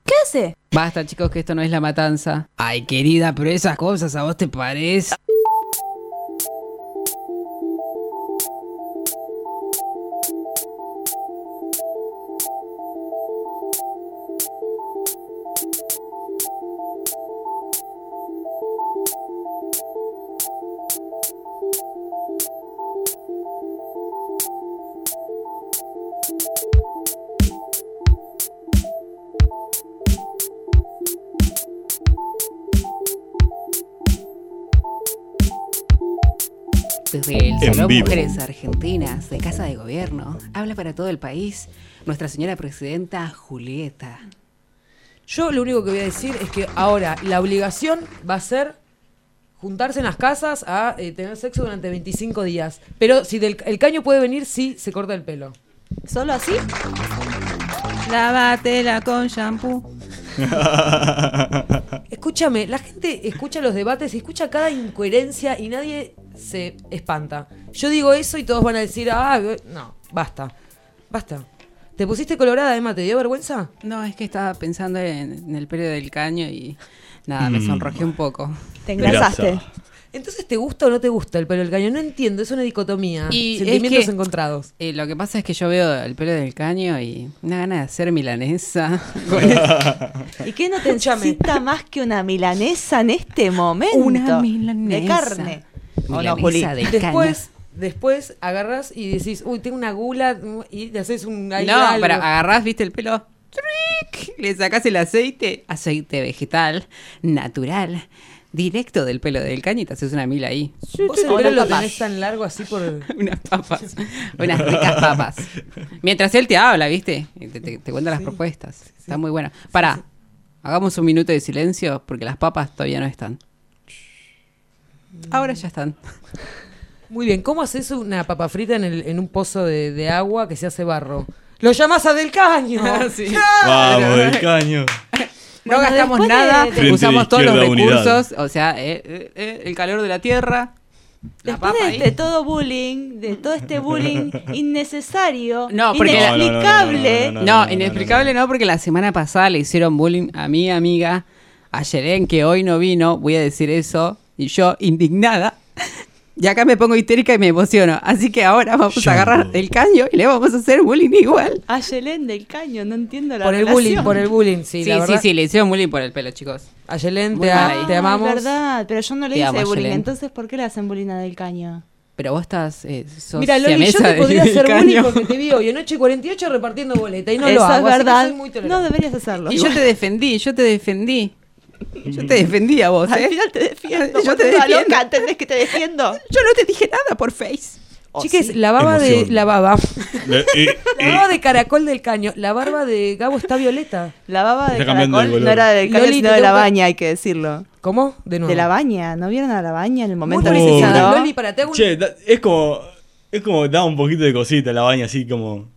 ¿Qué hace? Basta, chicos, que esto no es la matanza. Ay, querida, pero esas cosas a vos te parece. Desde el En Salón vivo. Mujeres Argentinas de Casa de Gobierno, habla para todo el país nuestra señora presidenta Julieta. Yo lo único que voy a decir es que ahora la obligación va a ser juntarse en las casas a eh, tener sexo durante 25 días. Pero si del- el caño puede venir, sí se corta el pelo. ¿Solo así? Lávatela con shampoo. Escúchame, la gente escucha los debates y escucha cada incoherencia y nadie se espanta. Yo digo eso y todos van a decir, ah, eh, no, basta, basta. ¿Te pusiste colorada, Emma? ¿Te dio vergüenza? No, es que estaba pensando en, en el pelo del caño y nada, me Mm. sonrojé un poco. Te engrasaste. Entonces, ¿te gusta o no te gusta el pelo del caño? No entiendo, es una dicotomía. Y es Sentimientos que- encontrados. Eh, lo que pasa es que yo veo el pelo del caño y una gana de hacer milanesa. ¿Y qué no te necesita más que una milanesa en este momento? Una De milanesa. carne. ¿O no, Milanesa Juli? de Después, después agarras y decís, uy, tengo una gula y le haces un no, algo. pero agarrás, viste el pelo, ¡tric! le sacás el aceite, aceite vegetal, natural, directo del pelo del caño y te haces una mila ahí. Vos el pelo lo tenés tan largo así por... unas papas, unas ricas papas. Mientras él te habla, ¿viste? Te, te- te cuenta las propuestas. Está muy bueno. Para, hagamos un minuto de silencio porque las papas todavía no están. Ahora ya están. Muy bien, ¿cómo haces una papa frita en, el- en un pozo de, de agua que se hace barro? ¡Lo llamás a del caño! Sí. Vamos, del caño. No Bueno, gastamos de- nada, de- usamos todos los Unidad. recursos, o sea, eh, eh, eh, el calor de la tierra, la Después papa de, todo bullying, de todo este bullying innecesario, No, porque- inexplicable. no, No, no, no, inexplicable no, porque la semana pasada le hicieron bullying a mi amiga, a Yelén, que hoy no vino, voy a decir eso, y yo indignada. Y acá me pongo histérica y me emociono. Así que ahora vamos a agarrar el caño y le vamos a hacer bullying igual. A Yelén del caño, no entiendo la Por el bullying, por el bullying, sí, Sí, la sí, verdad. sí, le hicieron bullying por el pelo, chicos. Te, a- ahí. te amamos. Es verdad, pero yo no le Te hice amo, bullying. Yelén. Entonces, ¿por qué le hacen bullying a del caño? Pero vos estás. Eh, sos Mira, Loli, yo te podría hacer bullying caño. porque te vi hoy en 8 y 48 repartiendo boleta y no Eso lo hago, es así que verdad. soy muy no deberías hacerlo. Y yo te defendí, yo te defendí. Yo te defendí a vos, Al ¿eh? final te defiendo. Yo te defiendo. loca, ¿entendés que te defiendo? Yo no te dije nada por Face. Oh, Chiques, sí. la baba de la baba. Le- y- La y- baba de caracol del caño. La barba de Gabo está violeta. La baba de Está cambiando de caracol no era del caño, Loli, sino de la baña, hay que decirlo. ¿Cómo? De nuevo. De la baña, ¿no vieron a la baña en el Muy momento Oh. Loli, para te hago un- Che, da- es como. Es como da un poquito de cosita la baña así como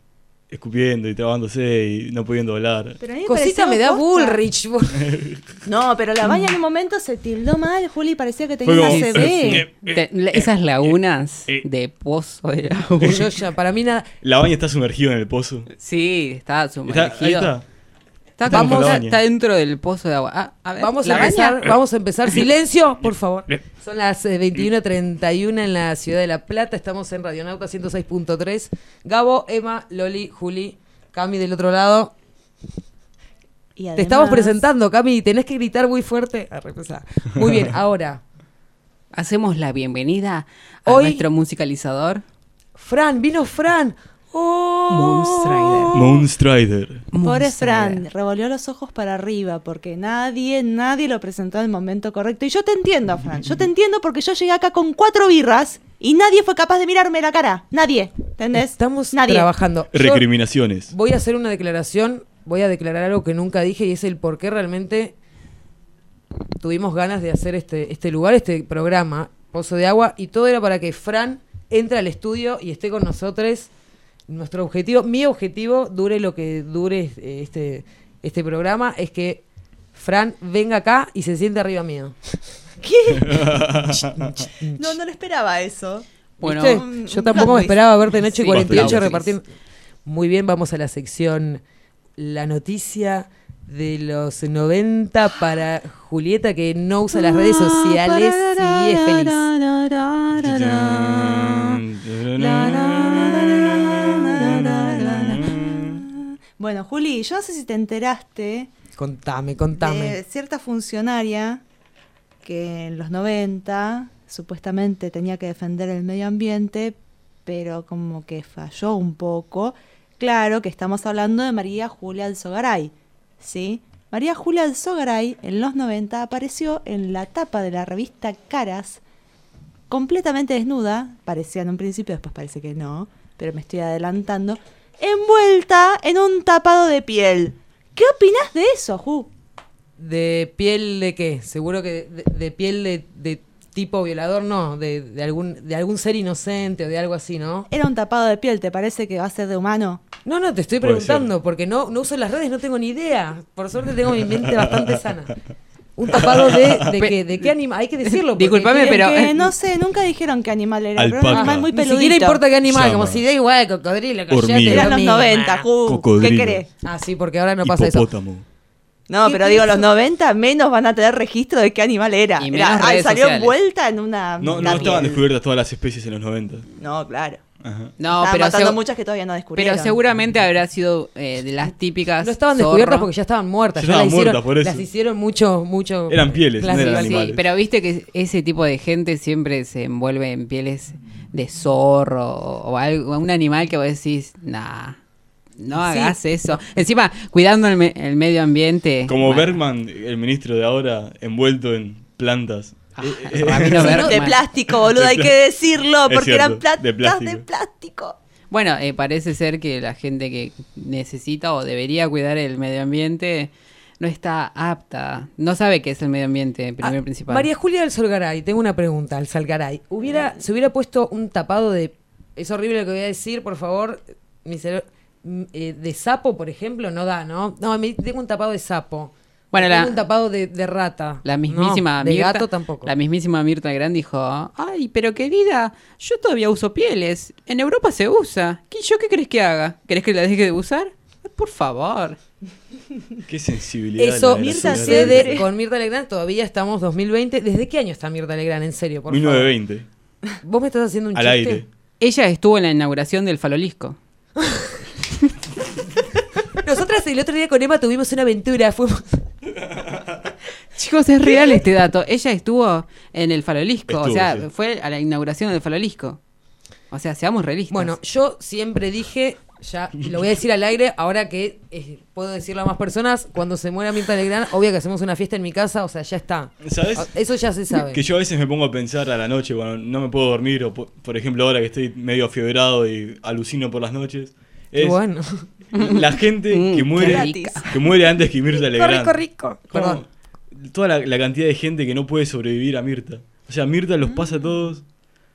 escupiendo y trabándose y no pudiendo hablar. Pero a mí Cosita me da posta. Bullrich. No, pero la baña en un momento se tildó mal, Juli, parecía que tenía una CB. Eh, eh, la- esas lagunas eh. de pozo de agua. Yo ya, para mí nada. La baña está sumergida en el pozo. Sí, está Está, ahí está. Está, la dentro del pozo de agua. Ah, a ver, Vamos a empezar, vamos a empezar. Silencio, por favor. Son las eh, 21.31 en la ciudad de La Plata. Estamos en Radionauta 106.3. Gabo, Emma, Loli, Juli, Cami del otro lado. Y Te estamos presentando, Cami, tenés que gritar muy fuerte. Muy bien, ahora, Hacemos la bienvenida a Hoy- nuestro musicalizador. Fran, vino Fran. ¡Oh! Moonstrider. Moonstrider. Pobre. Fran, revolvió los ojos para arriba porque nadie, nadie lo presentó en el momento correcto. Y yo te entiendo, Fran. Yo te entiendo porque yo llegué acá con cuatro birras y nadie fue capaz de mirarme la cara. Nadie. ¿Entendés? Estamos Nadie. trabajando. Yo Recriminaciones. voy a hacer una declaración, voy a declarar algo que nunca dije y es el por qué realmente tuvimos ganas de hacer este, este lugar, este programa, Pozo de Agua, y todo era para que Fran entre al estudio y esté con nosotros. Nuestro objetivo, mi objetivo, dure lo que dure eh, este, este programa, es que Fran venga acá y se siente arriba mío. ¿Qué? no, no lo esperaba eso. Bueno, ¿Viste? Yo tampoco me esperaba verte noche Sí. 48 Aplausos. repartiendo. Muy bien, vamos a la sección La noticia de los 90 para Julieta que no usa las redes sociales y es feliz. Bueno, Juli, yo no sé si te enteraste Contame, contame. de cierta funcionaria que en los 90 supuestamente tenía que defender el medio ambiente, pero como que falló un poco. Claro que estamos hablando de María Julia Alzogaray, ¿sí? María Julia Alzogaray en los 90 apareció en la tapa de la revista Caras completamente desnuda, parecía en un principio, después parece que no, pero me estoy adelantando, envuelta en un tapado de piel. ¿Qué opinas de eso, Ju? ¿De piel de qué? Seguro que de, de piel de, de tipo violador, no, de, de algún, de algún ser inocente o de algo así, ¿no? Era un tapado de piel, ¿te parece que va a ser de humano? No, no, te estoy preguntando, porque no, no uso las redes, no tengo ni idea. Por suerte tengo mi mente bastante sana. Un tapado de, de, Pe- qué, de qué animal, hay que decirlo. porque Disculpame, pero- Que no sé, nunca dijeron qué animal era, pero era un Alpaca. animal muy Ni peludito. siquiera importa qué animal, Llama. como si da igual, cocodrilo, Hormiga. coyote, Eran los hormiga. 90, Ju. ¿Qué Cocodrilo. querés? Ah, sí, porque ahora no pasa eso. Hipopótamo. No, ¿Qué pero digo, los 90 menos van a tener registro de qué animal era. Y Era- menos redes salió sociales. envuelta en una... No, no estaban descubiertas todas las especies en los 90. No, claro. Ajá. No, Estaban pero, matando muchas que todavía no descubrieron. pero seguramente habrá sido eh, de las típicas. No estaban zorro. descubiertas porque ya estaban muertas. Ya Ya, estaban las hicieron, muertas, por eso. las hicieron mucho, mucho. Eran pieles, no eran animales. Sí, pero viste que ese tipo de gente siempre se envuelve en pieles de zorro o, o algo, un animal que vos decís, nah, no hagas eso. Encima, cuidando el, me- el medio ambiente. Como bueno, Bergman, el ministro de ahora, envuelto en plantas. Eh, eh, Ramiro Sí, Bergman. de plástico, boludo, De hay que decirlo, porque cierto, eran plantas de de plástico. plástico. Bueno, eh, parece ser que la gente que necesita o debería cuidar el medio ambiente no está apta, no sabe qué es el medio ambiente, primero Ah, y principal. María Julia del Solgaray, tengo una pregunta al Salgaray. Hubiera, se hubiera puesto un tapado de. Es horrible lo que voy a decir, por favor. mi mm, eh, de sapo, por ejemplo, no da, ¿no? No, me- tengo un tapado de sapo. Bueno, la- un tapado de, de rata. La mismísima No, de Mirta, gato tampoco. La mismísima Mirta Legrand dijo, ay, pero querida, yo todavía uso pieles. En Europa se usa. ¿Qué, ¿Yo qué crees que haga? ¿Querés que la deje de usar? Por favor. Qué sensibilidad. Eso Mirta siempre. con Mirta Legrand. Todavía estamos 2020. ¿Desde qué año está Mirta Legrand? En serio, por 1920. favor. ¿Vos me estás haciendo un Al chiste? aire. Ella estuvo en la inauguración del Falolisco. Nosotras el otro día con Emma tuvimos una aventura. Fuimos. Chicos, es real este dato. Ella estuvo en el Falolisco. o sea, sí. fue a la inauguración del Falolisco. O sea, seamos realistas. Bueno, yo siempre dije, ya y lo voy a decir al aire, ahora que eh, puedo decirlo a más personas, cuando se muera Mirta Legrand, obvio que hacemos una fiesta en mi casa, o sea, ya está. ¿Sabes? Eso ya se sabe. Que yo a veces me pongo a pensar a la noche cuando no me puedo dormir, o por, por ejemplo ahora que estoy medio afiebrado y alucino por las noches. Qué Es bueno. la gente Mm, que qué muere que muere antes que Mirta Legrand. rico, rico. Como Perdón. Toda la, la cantidad de gente que no puede sobrevivir a Mirta. O sea, Mirta los pasa a todos.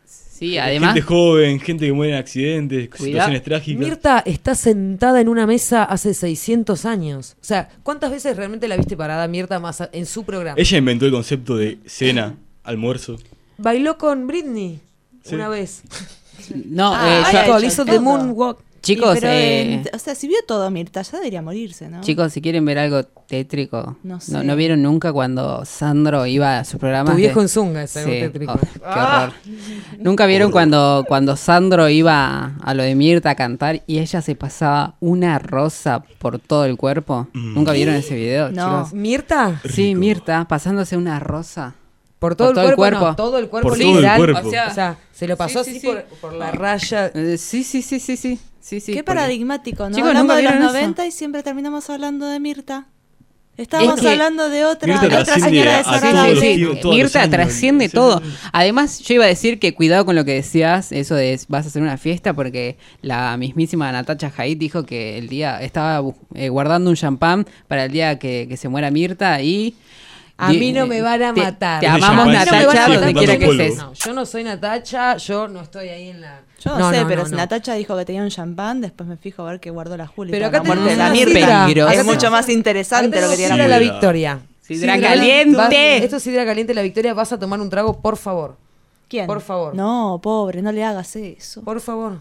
sí, además... gente joven, gente que muere en accidentes, Cuidado. situaciones trágicas. Mirta está sentada en una mesa hace 600 años. O sea, ¿cuántas veces realmente la viste parada Mirta más en su programa? Ella inventó el concepto de cena, almuerzo. Bailó con Britney Sí. una vez. No, Ah, eh, yo- hizo. The Moonwalk. Chicos, pero eh, o sea, si vio todo Mirta, ya debería morirse, ¿no? Chicos, si quieren ver algo tétrico, No ¿no, sé. no vieron nunca cuando Sandro iba a su programa? Tu viejo en zunga es algo Sí. tétrico. Oh, qué horror. ¿Nunca vieron cuando, cuando Sandro iba a lo de Mirta a cantar y ella se pasaba una rosa por todo el cuerpo? ¿Nunca vieron ese video, No. chicos? ¿Mirta? Sí, Mirta, pasándose una rosa. Por todo, el, cuerpo, no, todo el cuerpo Por todo el literal. cuerpo. O, sea, se lo pasó Sí, sí, así sí. Por, por la raya. Eh, sí, sí, sí, sí, sí. Sí, sí Qué porque- paradigmático, ¿no? Chicos, Hablamos ¿nunca de los vieron eso? 90 y siempre terminamos hablando de Mirta. Estábamos Es que hablando de otra, Mirta de otra señora todos los Mirta años. trasciende Sí, todo. sí, sí. Además, yo iba a decir que cuidado con lo que decías, eso de vas a hacer una fiesta, porque la mismísima Natacha Haidt dijo que el día estaba eh, guardando un champán para el día que, que se muera Mirta y. A mí no me van a te- matar. Te, Ese amamos, no Natacha, matar donde quiera que estés. No, yo no soy Natacha, yo no estoy ahí en la. Yo no, sé, pero si Natacha dijo que tenía un champán, después me fijo a ver que guardó la Juli. Pero acá la muerte de la Mirta. Es mucho más interesante lo que tiene la la Sidra. victoria. Sidra Sidra caliente. vas- esto es sidra caliente la victoria. Vas a tomar un trago, por favor. ¿Quién? Por favor. No, pobre, no le hagas eso. Por favor.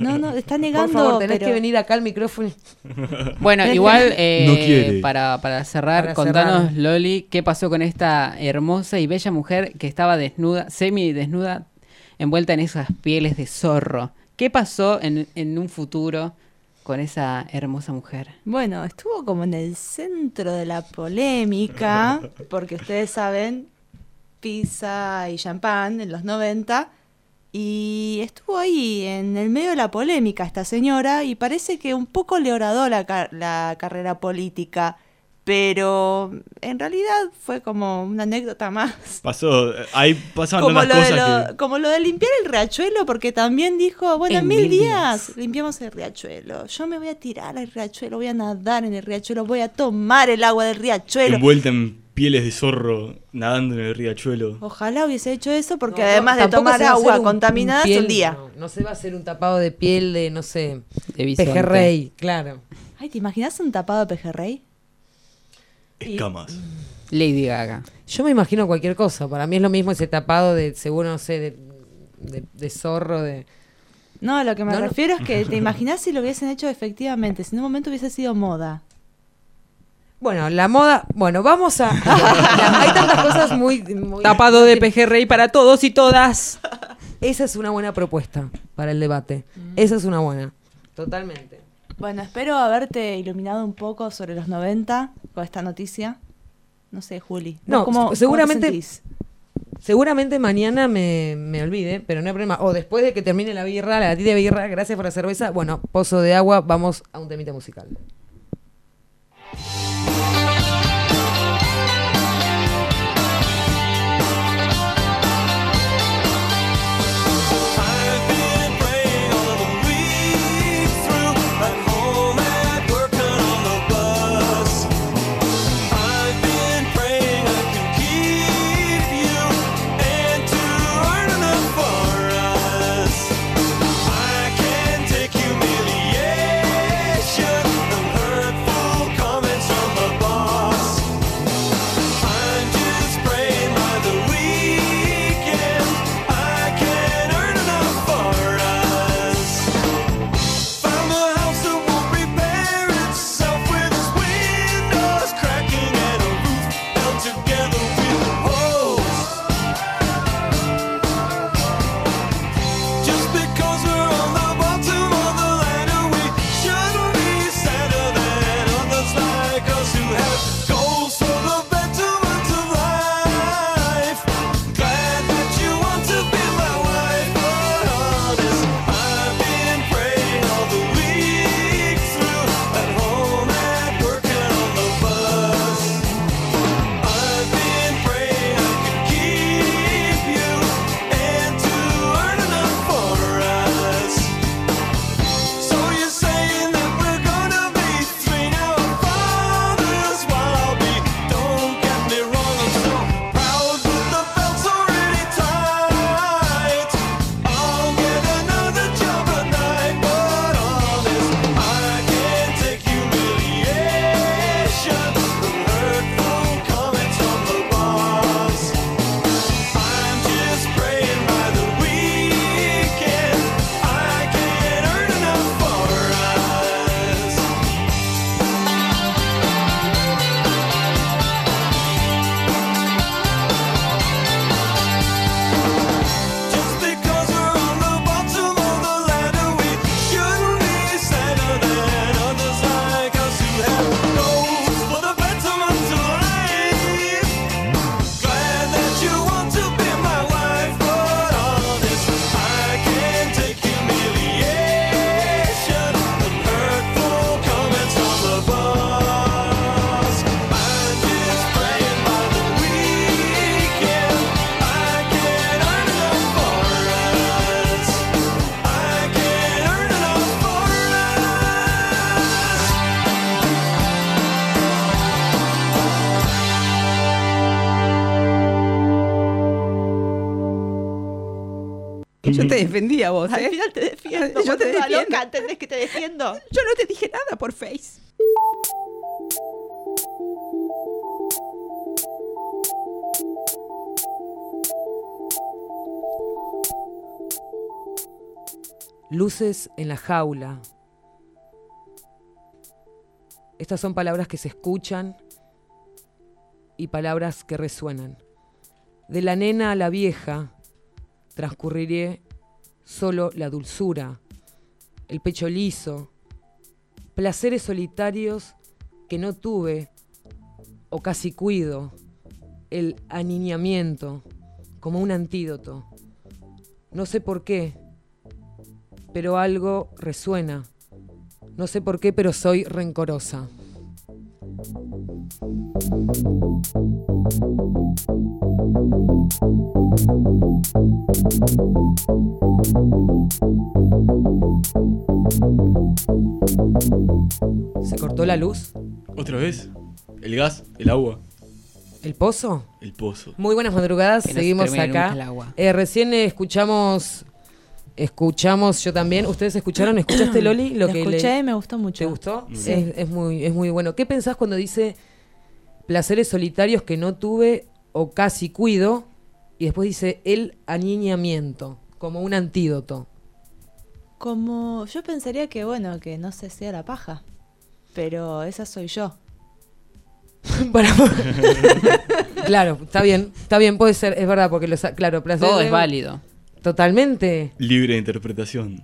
No, no, está Por negando. favor, tenés pero- que venir acá al micrófono. Bueno, igual, eh, No quiere. para, para cerrar, Para contanos, cerrar. Loli, qué pasó con esta hermosa y bella mujer que estaba desnuda, semi desnuda, envuelta en esas pieles de zorro. ¿Qué pasó en, en un futuro con esa hermosa mujer? Bueno, estuvo como en el centro de la polémica, porque ustedes saben, pizza y champán en los 90, y estuvo ahí en el medio de la polémica esta señora, y parece que un poco le horadó la, la carrera política, pero en realidad fue como una anécdota más. Pasó, ahí pasaban Como lo, tantas de cosas como lo de limpiar el riachuelo, porque también dijo, bueno, en mil mil días limpiamos el riachuelo. Yo me voy a tirar al riachuelo, voy a nadar en el riachuelo, voy a tomar el agua del riachuelo. envuelta en pieles de zorro nadando en el riachuelo. Ojalá hubiese hecho eso, porque No, además no, de tomar agua un- contaminada un es un día. No, no se va a hacer un tapado de piel de, no sé, De bisonte. pejerrey, claro. Ay, ¿te imaginas un tapado de pejerrey? Escamas. Lady Gaga. Yo me imagino cualquier cosa. Para mí es lo mismo ese tapado de, seguro, no sé, de, de- de zorro, de... No, lo que me No, no. refiero es que te imaginas si lo hubiesen hecho efectivamente, si en un momento hubiese sido moda. Bueno, la moda... Bueno, vamos a... Hay tantas cosas muy... muy- Tapado de pejerrey para todos y todas. Esa es una buena propuesta para el debate. Esa es una buena. Totalmente. Bueno, espero haberte iluminado un poco sobre los 90 con esta noticia. No sé, Juli. ¿vos No, cómo- cómo te seguramente-? Seguramente mañana me, me olvide, pero no hay problema. O después de que termine la birra, la latita de birra, gracias por la cerveza. Bueno, pozo de agua, vamos a un temita musical. A vos, Al ¿eh? final te defiendo. Yo te defiendo. loca, ¿entendés que te defiendo? Yo no te dije nada por Face. Luces en la jaula. Estas son palabras que se escuchan y palabras que resuenan. De la nena a la vieja transcurriré solo la dulzura, el pecho liso, placeres solitarios que no tuve o casi cuido, el aniñamiento como un antídoto. No sé por qué, pero algo resuena. No sé por qué, pero soy rencorosa. ¿Se cortó la luz? ¿Otra vez? ¿El gas? ¿El agua? ¿El pozo? El pozo. Muy buenas madrugadas, Que no se seguimos acá. el agua. Eh, recién escuchamos, escuchamos yo también. ¿Ustedes escucharon? ¿Escuchaste Loli? Lo que escuché le- me gustó mucho. ¿Te gustó? Sí. Es, es muy, es muy bueno. ¿Qué pensás cuando dice placeres solitarios que no tuve o casi cuido? Y después dice el aniñamiento, como un antídoto. Como yo pensaría que, bueno, que no se sea la paja. Pero esa soy yo. Claro, está bien, está bien, puede ser, es verdad, porque los, claro, placeres Todo es válido. Totalmente. Libre de interpretación.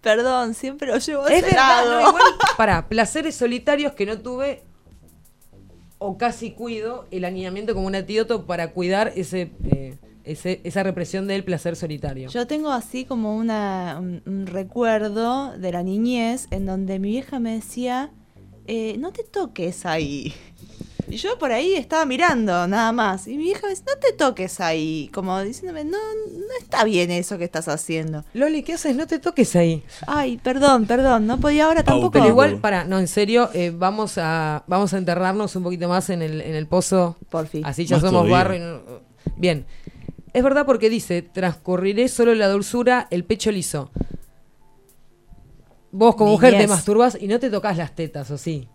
Perdón, siempre lo llevo a Es verdad, no, igual, para, placeres solitarios que no tuve o casi cuido el aniñamiento como un antídoto para cuidar ese, eh, ese- esa represión del placer solitario. Yo tengo así como una, un, recuerdo de la niñez en donde mi vieja me decía, eh, no te toques ahí. Y yo por ahí estaba mirando, nada más. Y mi vieja me decía, no te toques ahí. Como diciéndome, no, no está bien eso que estás haciendo. Loli, ¿qué haces? No te toques ahí. Ay, perdón, perdón, no podía ahora tampoco. Pero igual, para, no, en serio, eh, vamos a vamos a enterrarnos un poquito más en el, en el pozo. Por fin. Así ya Más somos barro. y no- Bien. Es verdad porque dice, transcurriré solo la dulzura, el pecho liso. Vos como mujer te Niñez. masturbas y no te tocas las tetas, ¿o sí?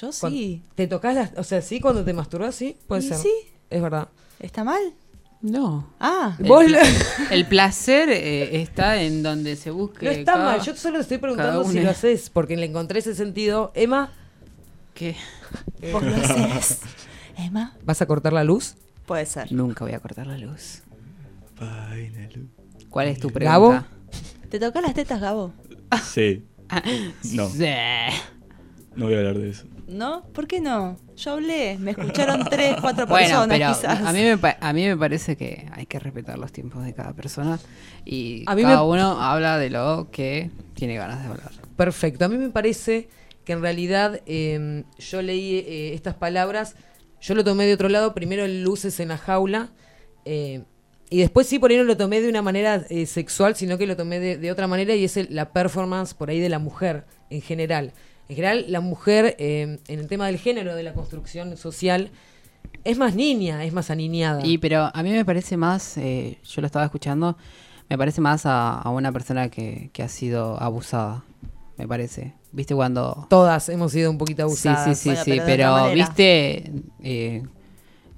Yo sí. ¿Te tocas las, o sea, sí cuando te masturbas, sí? Puede Y ser. sí. Es verdad. ¿Está mal? No. Ah. El, Vos el placer eh, está en donde se busque. No está cada- mal, yo solo estoy preguntando si lo haces, porque le encontré ese sentido. Emma, ¿Qué? ¿Vos lo haces? Emma. ¿vas a cortar la luz? Puede ser. Nunca voy a cortar la luz. ¿Cuál es tu ¿Gabo? pregunta? ¿Te tocas las tetas, Gabo? Sí. No, Sí. no voy a hablar de eso. ¿No? ¿Por qué no? Yo hablé, me escucharon tres, cuatro Bueno, personas pero quizás. a mí, me, pa- a mí me parece que hay que respetar los tiempos de cada persona y A mí cada me- uno habla de lo que tiene ganas de hablar. Perfecto. A mí me parece que en realidad eh, yo leí eh, estas palabras, yo lo tomé de otro lado, primero el luces en la jaula, eh, y después sí por ahí no lo tomé de una manera eh, sexual, sino que lo tomé de, de otra manera y es el- la performance por ahí de la mujer en general. En general, la mujer eh, en el tema del género, de la construcción social, es más niña, es más aniñada. Y pero a mí me parece más, eh, yo lo estaba escuchando, me parece más a, a una persona que, que ha sido abusada, me parece. ¿Viste cuando... Todas hemos sido un poquito Sí, abusadas. sí, sí, Bueno, sí, pero viste, eh,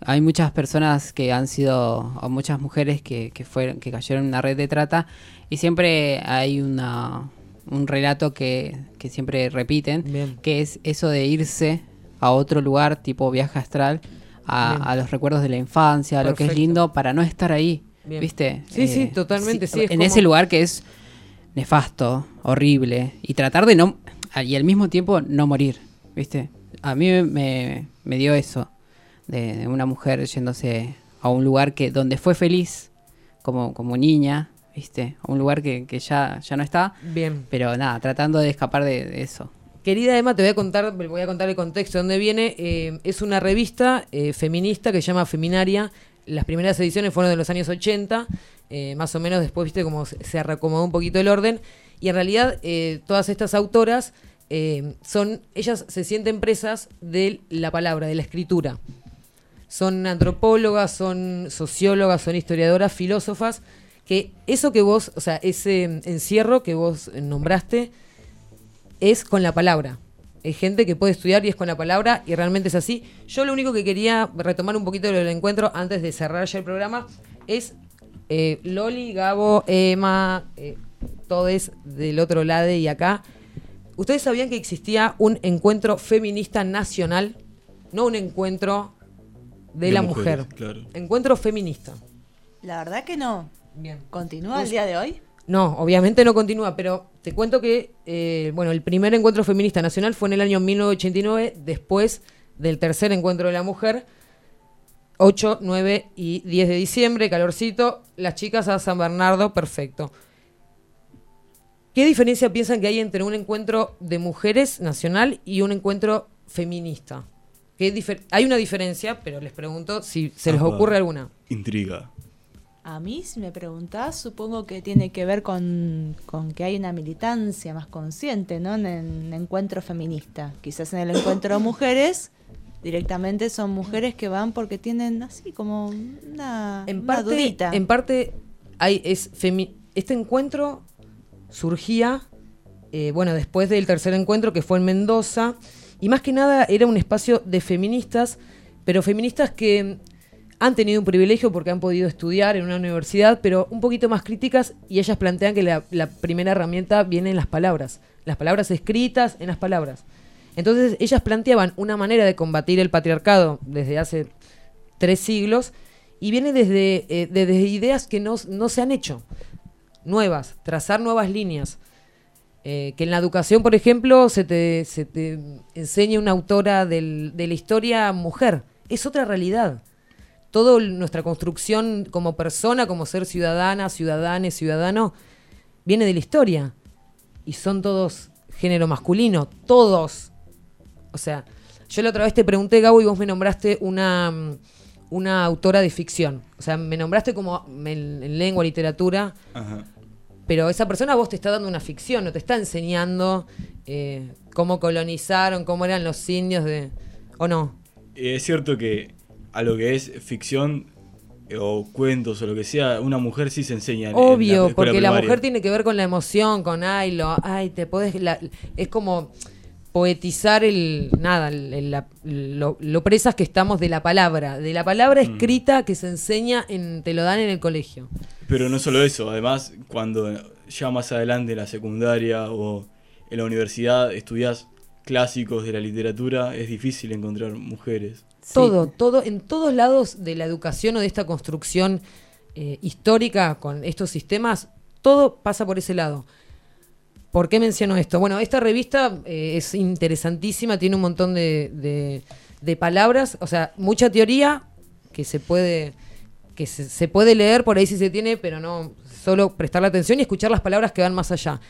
hay muchas personas que han sido, o muchas mujeres que, que fueron, que cayeron en una red de trata, y siempre hay una un relato que, que siempre repiten, Bien. que es eso de irse a otro lugar, tipo viaje astral, a, los recuerdos de la infancia, a lo que es lindo, para no estar ahí, Bien. ¿viste? Sí, sí, totalmente, sí, es en como- ese lugar que es nefasto, horrible, y tratar de no, y al mismo tiempo no morir, ¿viste? A mí me, me dio eso, de, de una mujer yéndose a un lugar que donde fue feliz, como, como niña, ¿viste? A un lugar que, que ya, ya no está, Bien. pero nada, tratando de escapar de, de eso. Querida Emma, te voy a contar, voy a contar el contexto de dónde viene. Eh, es una revista eh, feminista que se llama Feminaria. Las primeras ediciones fueron de los años 80, eh, más o menos después, viste, como se reacomodó un poquito el orden. Y en realidad, todas estas autoras son, ellas se sienten presas de la palabra, de la escritura. Son antropólogas, son sociólogas, son historiadoras, filósofas que eso que vos, o sea, ese encierro que vos nombraste es con la palabra. Es gente que puede estudiar y es con la palabra y realmente es así. Yo lo único que quería retomar un poquito del encuentro antes de cerrar ya el programa es eh, Loli, Gabo, Emma, eh, todos del otro lado y acá. ¿Ustedes sabían que existía un encuentro feminista nacional? No un encuentro de, De la mujeres, mujer. claro. Encuentro feminista. La verdad que no. Bien. ¿Continúa Pues- el día de hoy? No, obviamente no continúa, pero te cuento que eh, bueno, el primer encuentro feminista nacional fue en el año 1989, después del tercer encuentro de la mujer, 8, 9 y 10 de diciembre, calorcito, las chicas a San Bernardo, perfecto. ¿Qué diferencia piensan que hay entre un encuentro de mujeres nacional y un encuentro feminista? ¿Qué difer- hay una diferencia, pero les pregunto si se les Apa. ocurre alguna. Intriga. A mí, si me preguntás, supongo que tiene que ver con, con que hay una militancia más consciente, ¿no? En el encuentro feminista. Quizás en el encuentro de mujeres, directamente son mujeres que van porque tienen así como una, en una parte, dudita. En parte, hay, es femi- este encuentro surgía, eh, bueno, después del tercer encuentro que fue en Mendoza, y más que nada era un espacio de feministas, pero feministas que han tenido un privilegio porque han podido estudiar en una universidad, pero un poquito más críticas, y ellas plantean que la, primera herramienta viene en las palabras, las palabras escritas en las palabras. Entonces ellas planteaban una manera de combatir el patriarcado desde hace tres siglos y viene desde, eh, ideas que no, se han hecho, nuevas, trazar nuevas líneas. Eh, que en la educación, por ejemplo, se te, se te enseñe una autora de la historia mujer. Es otra realidad. Toda nuestra construcción como persona, como ser ciudadana, ciudadanes, ciudadano, viene de la historia. Y son todos género masculino, todos. O sea, yo la otra vez te pregunté, Gabo, y vos me nombraste una, mm, una autora de ficción. O sea, me nombraste como en, en lengua, literatura, Ajá. pero esa persona vos te está dando una ficción, no te está enseñando eh, cómo colonizaron, cómo eran los indios de... ¿O no? Es cierto que a lo que es ficción eh, o cuentos o lo que sea, una mujer sí se enseña. en- en la Obvio, porque la mujer tiene que ver con la emoción, con ay, lo, ay, te podés, la- es como poetizar el, nada, el- el- la- lo, lo presas que estamos de la palabra, de la palabra Mm. escrita que se enseña, en, te lo dan en el colegio. Pero no solo eso, además, cuando ya más adelante en la secundaria o en la universidad estudias clásicos de la literatura, es difícil encontrar mujeres. Todo, todo, en todos lados de la educación o de esta construcción eh, histórica con estos sistemas, todo pasa por ese lado. ¿Por qué menciono esto? Bueno, esta revista eh, es interesantísima, tiene un montón de, de- de palabras, o sea, mucha teoría que se puede que se, se puede leer por ahí si se tiene, pero no solo prestarle atención y escuchar las palabras que van más allá.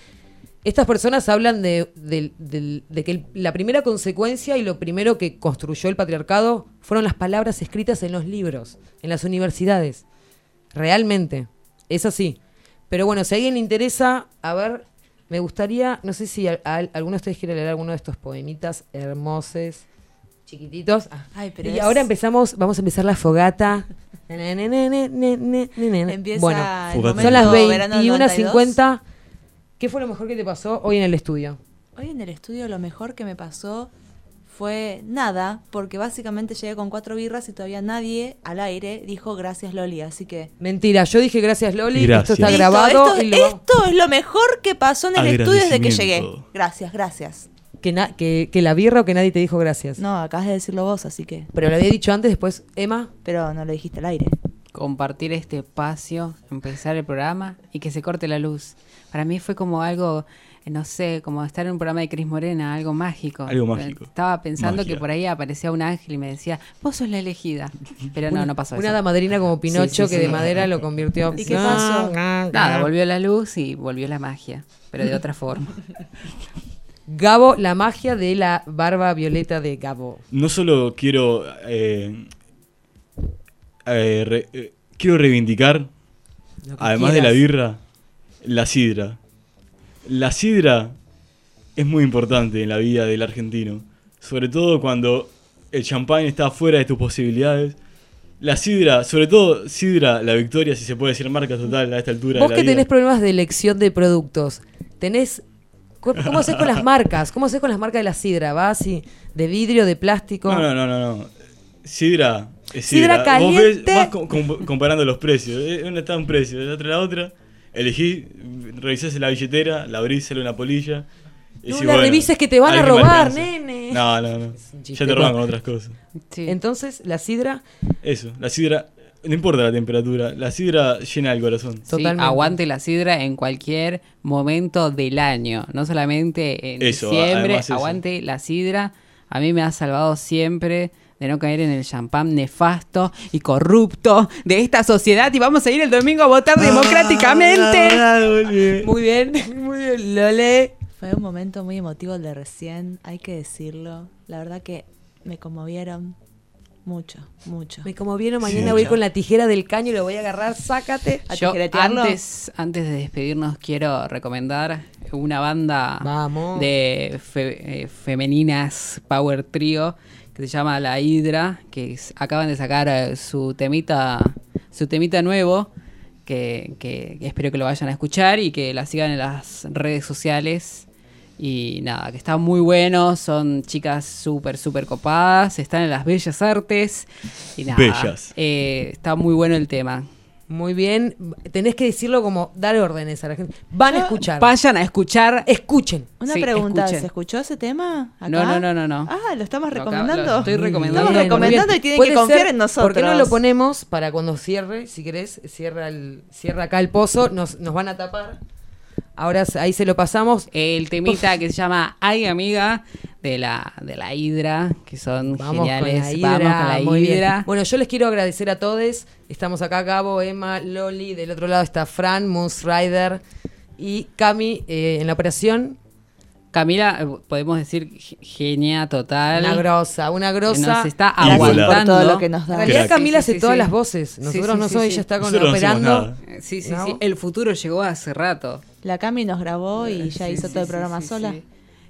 Estas personas hablan de, de que el- la primera consecuencia y lo primero que construyó el patriarcado fueron las palabras escritas en los libros, en las universidades. Realmente. Es así. Pero bueno, si a alguien le interesa, a ver, me gustaría, no sé si a- a- alguno de ustedes quiere leer alguno de estos poemitas hermosos, chiquititos. Ah, Ay, pero y es- ahora empezamos, vamos a empezar la fogata. Empieza bueno, el son las momento verano del 21.50. ¿Qué fue lo mejor que te pasó hoy en el estudio? Hoy en el estudio lo mejor que me pasó fue nada, porque básicamente llegué con cuatro birras y todavía nadie al aire dijo gracias Loli, así que... Mentira, yo dije gracias Loli, Gracias. esto está Listo, grabado esto, y lo- esto es lo mejor que pasó en el estudio desde que llegué. Gracias, gracias. que, na- que, que la birra o que nadie te dijo gracias. No, acabas de decirlo vos, así que... Pero lo había dicho antes, después Emma. Pero no lo dijiste al aire. compartir este espacio, empezar el programa y que se corte la luz. Para mí fue como algo, eh, no sé, como estar en un programa de Cris Morena, algo mágico. Algo mágico. Estaba pensando Magia. que por ahí aparecía un ángel y me decía, vos sos la elegida. Pero no, Una- no pasó Una eso. hada madrina como Pinocho Sí, sí, que sí. de madera lo convirtió. ¿Y qué pasó? Nada, volvió la luz y volvió la magia, pero de otra forma. Gabo, la magia de la barba violeta de Gabo. No solo quiero. eh, eh, re- eh, quiero reivindicar, además de la birra, la sidra. La sidra es muy importante en la vida del argentino. Sobre todo cuando el champán está fuera de tus posibilidades. La Sidra, sobre todo Sidra, la Victoria, si se puede decir marca total a esta altura. Vos de la que vida. tenés problemas de elección de productos, tenés. ¿Cómo haces con las marcas? ¿Cómo haces con las marcas de la sidra? ¿Vas y de vidrio, de plástico? No, no, no, no. no. Sidra es Sidra Sidra. Vos ves- caliente. vas com- com- comparando los precios. Eh, Una está un precio, la otra la otra. Elegís, revisás la billetera, la abrís, sale una polilla. y No la bueno, revises que te van a robar, nene. No, no, no. Ya te roban con otras cosas. Entonces, la sidra. Eso, la sidra, no importa la temperatura, la sidra llena el corazón. Sí, aguante la sidra en cualquier momento del año, no solamente en Eso, diciembre, eso. aguante la sidra. A mí me ha salvado siempre de no caer en el champán nefasto y corrupto de esta sociedad y vamos a ir el domingo a votar democráticamente. Muy bien, muy bien, Lole. Fue un momento muy emotivo el de recién, hay que decirlo. La verdad que me conmovieron mucho, mucho. Me conmovieron, mañana voy con la tijera del caño y lo voy a agarrar, sácate. A Yo antes, antes de despedirnos quiero recomendar una banda Vamos. de fe- eh, femeninas Power Trio que se llama La Hidra, que acaban de sacar eh, su temita, su temita nuevo, que, que espero que lo vayan a escuchar y que la sigan en las redes sociales. Y nada, que está muy bueno, son chicas súper, súper copadas, están en las bellas artes. Y nada, Bellas. eh, está muy bueno el tema. Muy bien, tenés que decirlo como dar órdenes a la gente. Van a escuchar. Vayan a escuchar. Escuchen. Una Sí, pregunta, escuchen. ¿se escuchó ese tema? acá? No, no, no, no, no. Ah, lo estamos recomendando. lo estoy recomendando. Estamos recomendando y tienen que confiar ser- en nosotros. ¿Por qué no lo ponemos para cuando cierre? Si querés, cierra, el, cierra acá el pozo, nos, nos van a tapar. Ahora ahí se lo pasamos. El temita que se llama Ay Amiga de la, de la Hidra, que son Vamos geniales. con la hidra. Vamos con la muy bien. Hidra. Bueno, yo les quiero agradecer a todos. Estamos acá, Gabo, Emma, Loli. Del otro lado está Fran, Moose Rider y Cami eh, en la operación. Camila, eh, podemos decir ge- genia total. Una grosa, una grosa. Nos está aguantando. Todo lo que nos da. En realidad. Camila Sí, sí, hace sí, todas sí. las voces. Nosotros sí, no sí, somos, sí. ella está con no operando. nada. Sí, sí, ¿No? sí. El futuro llegó hace rato. La Cami nos grabó y ya Sí, hizo sí, todo el programa sí, sola. sí.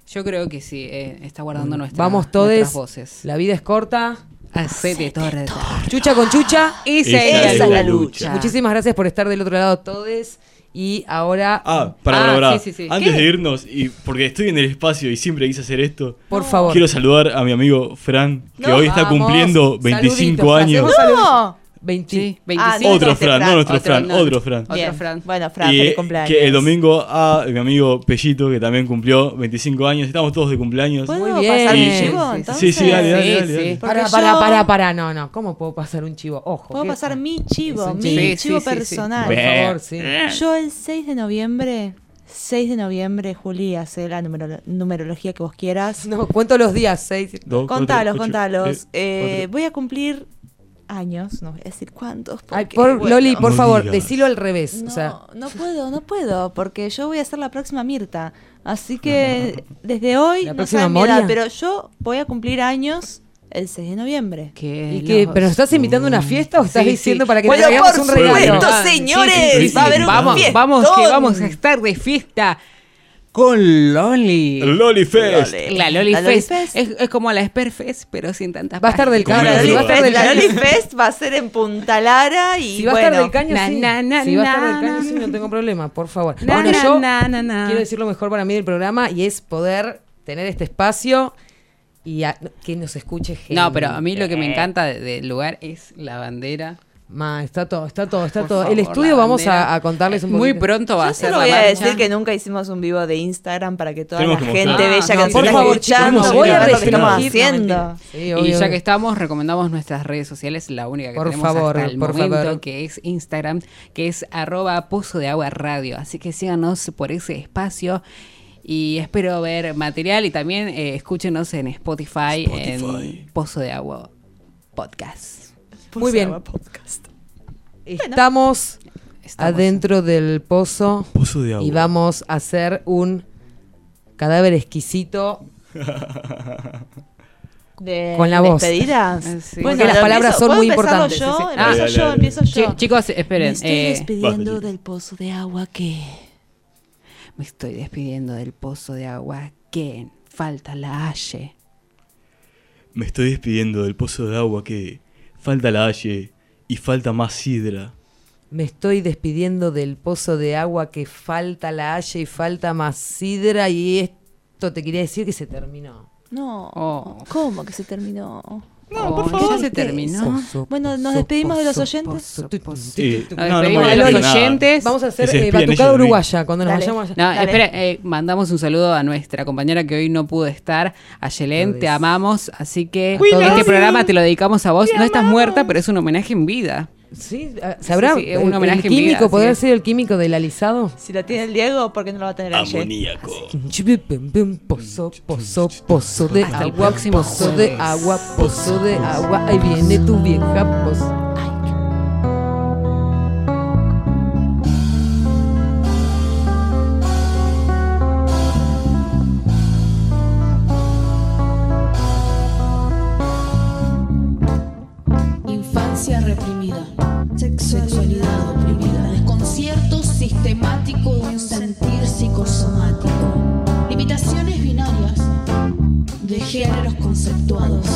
Yo creo que sí, eh, está guardando nuestra, Vamos nuestras todos. voces. La vida es corta. Hacete torre. Chucha con chucha. Esa Esa es es la la lucha. Muchísimas gracias por estar del otro lado todos. Y ahora, Ah, para, Ah, para, para. sí, sí, sí. Antes ¿Qué? de irnos, y porque estoy en el espacio y siempre quise hacer esto, por favor. quiero saludar a mi amigo Fran, que No, hoy está vamos. cumpliendo 25 Saluditos, años. ¡No! 20. Sí, Ah, 25. Otro Este Fran, no Fran. nuestro Otro, Fran, no. otro Fran. Otro. Fran. Bueno, Fran, y feliz eh, cumpleaños. que el domingo a mi amigo Pellito, que también cumplió 25 años, estamos todos de cumpleaños. ¿Puedo Muy bien. pasar mi Y- chivo, Sí, entonces? Sí, sí, dale, dale, Sí, dale, sí. dale. Para, para, yo- para, para. No, no. ¿Cómo puedo pasar un chivo? Ojo. Puedo ¿qué- pasar mi chivo, Es un mi chivo. Sí, chivo sí, sí, sí. personal. Por favor, sí. Yo el 6 de noviembre, 6 de noviembre, Juli, hace la numero- numerología que vos quieras. No, cuento los días. Seis. Dos, cuatro, Contalos, ocho, contalos. eh, Eh, voy a cumplir años, no voy a decir cuántos. Ay, porque, por, bueno, Loli, por No favor, digas. decilo al revés. No, O sea, no puedo, no puedo, porque yo voy a ser la próxima Mirta. Así que desde hoy, ¿La no mi edad, pero yo voy a cumplir años el 6 de noviembre. Que ¿y qué? ¿Pero nos estás invitando a una fiesta o estás Sí, diciendo sí. para que Bueno, te por un regalo? supuesto, Ah, señores, sí, sí, sí, va a haber un vamos, fiestón. vamos, que vamos a estar de fiesta con Loli. Loli Fest. La Loli La Loli Fest. Fest. Es, es como la Sperfest, pero sin tantas Va a estar del caño. a del La. Loli Fest va a ser en Punta Lara y Si va a bueno, estar del caño, na, sí. na, na, si va a estar del caño, na, sí, no tengo problema, por favor. Na, bueno, na, yo na, na, na. quiero decir lo mejor para mí del programa y es poder tener este espacio y a- que nos escuche gente. No, pero a mí lo que me encanta de- del lugar es la bandera. Ma, está todo, está todo, está Por todo. favor, el estudio vamos a, a contarles un Muy poquito. pronto va a Yo ser solo la voy a decir que nunca hicimos un vivo de Instagram para que toda Tenemos la que gente mostrar. bella Ah, que por está favor, escuchando voy a ver lo que estamos no, haciendo. Sí, Y ya que estamos, recomendamos nuestras redes sociales, la única que Por tenemos favor, hasta el por momento, favor. que es Instagram, que es arroba pozo de agua radio. Así que síganos por ese espacio y espero ver material y también eh, escúchenos en Spotify, en Spotify. Pozo de Agua Podcast. Muy bien. Podcast. Estamos, Estamos adentro del pozo Pozo de agua. y vamos a hacer un cadáver exquisito De Con la voz. despedidas. Eh, sí. Porque las palabras empiezo- son ¿puedo muy importantes, Yo, sí, sí. empiezo Dale, dale, yo, dale. empiezo yo. Chi- chicos, esperen. Me estoy eh, despidiendo del pozo de agua que me estoy despidiendo del pozo de agua. que falta la Halle. Me estoy despidiendo del pozo de agua que falta la Halle y falta más sidra. Me estoy despidiendo del pozo de agua que falta la haya y falta más sidra y esto te quería decir que se terminó. No, Oh. ¿cómo que se terminó? No, por ya favor. se terminó. Bueno, nos despedimos de los oyentes. Sí. Nos No, no despedimos de los oyentes. Vamos a hacer eh, batucada uruguaya cuando nos Dale. vayamos. No, Dale. espera, eh, mandamos un saludo a nuestra compañera que hoy no pudo estar, a Yelén, te amamos, así que este programa te lo dedicamos a vos. No estás muerta, pero es un homenaje en vida. Sí, ah, ¿sabrá? Sí, sí, un el- homenaje el vida, químico, ¿podrá que- ser el químico del alisado? Si lo tiene el Diego, ¿por qué no lo va a tener ayer? Amoníaco. Pozo, pozo, pozo de agua, pozo de agua, pozo de agua. Ahí viene tu vieja pozo. De géneros conceptuados.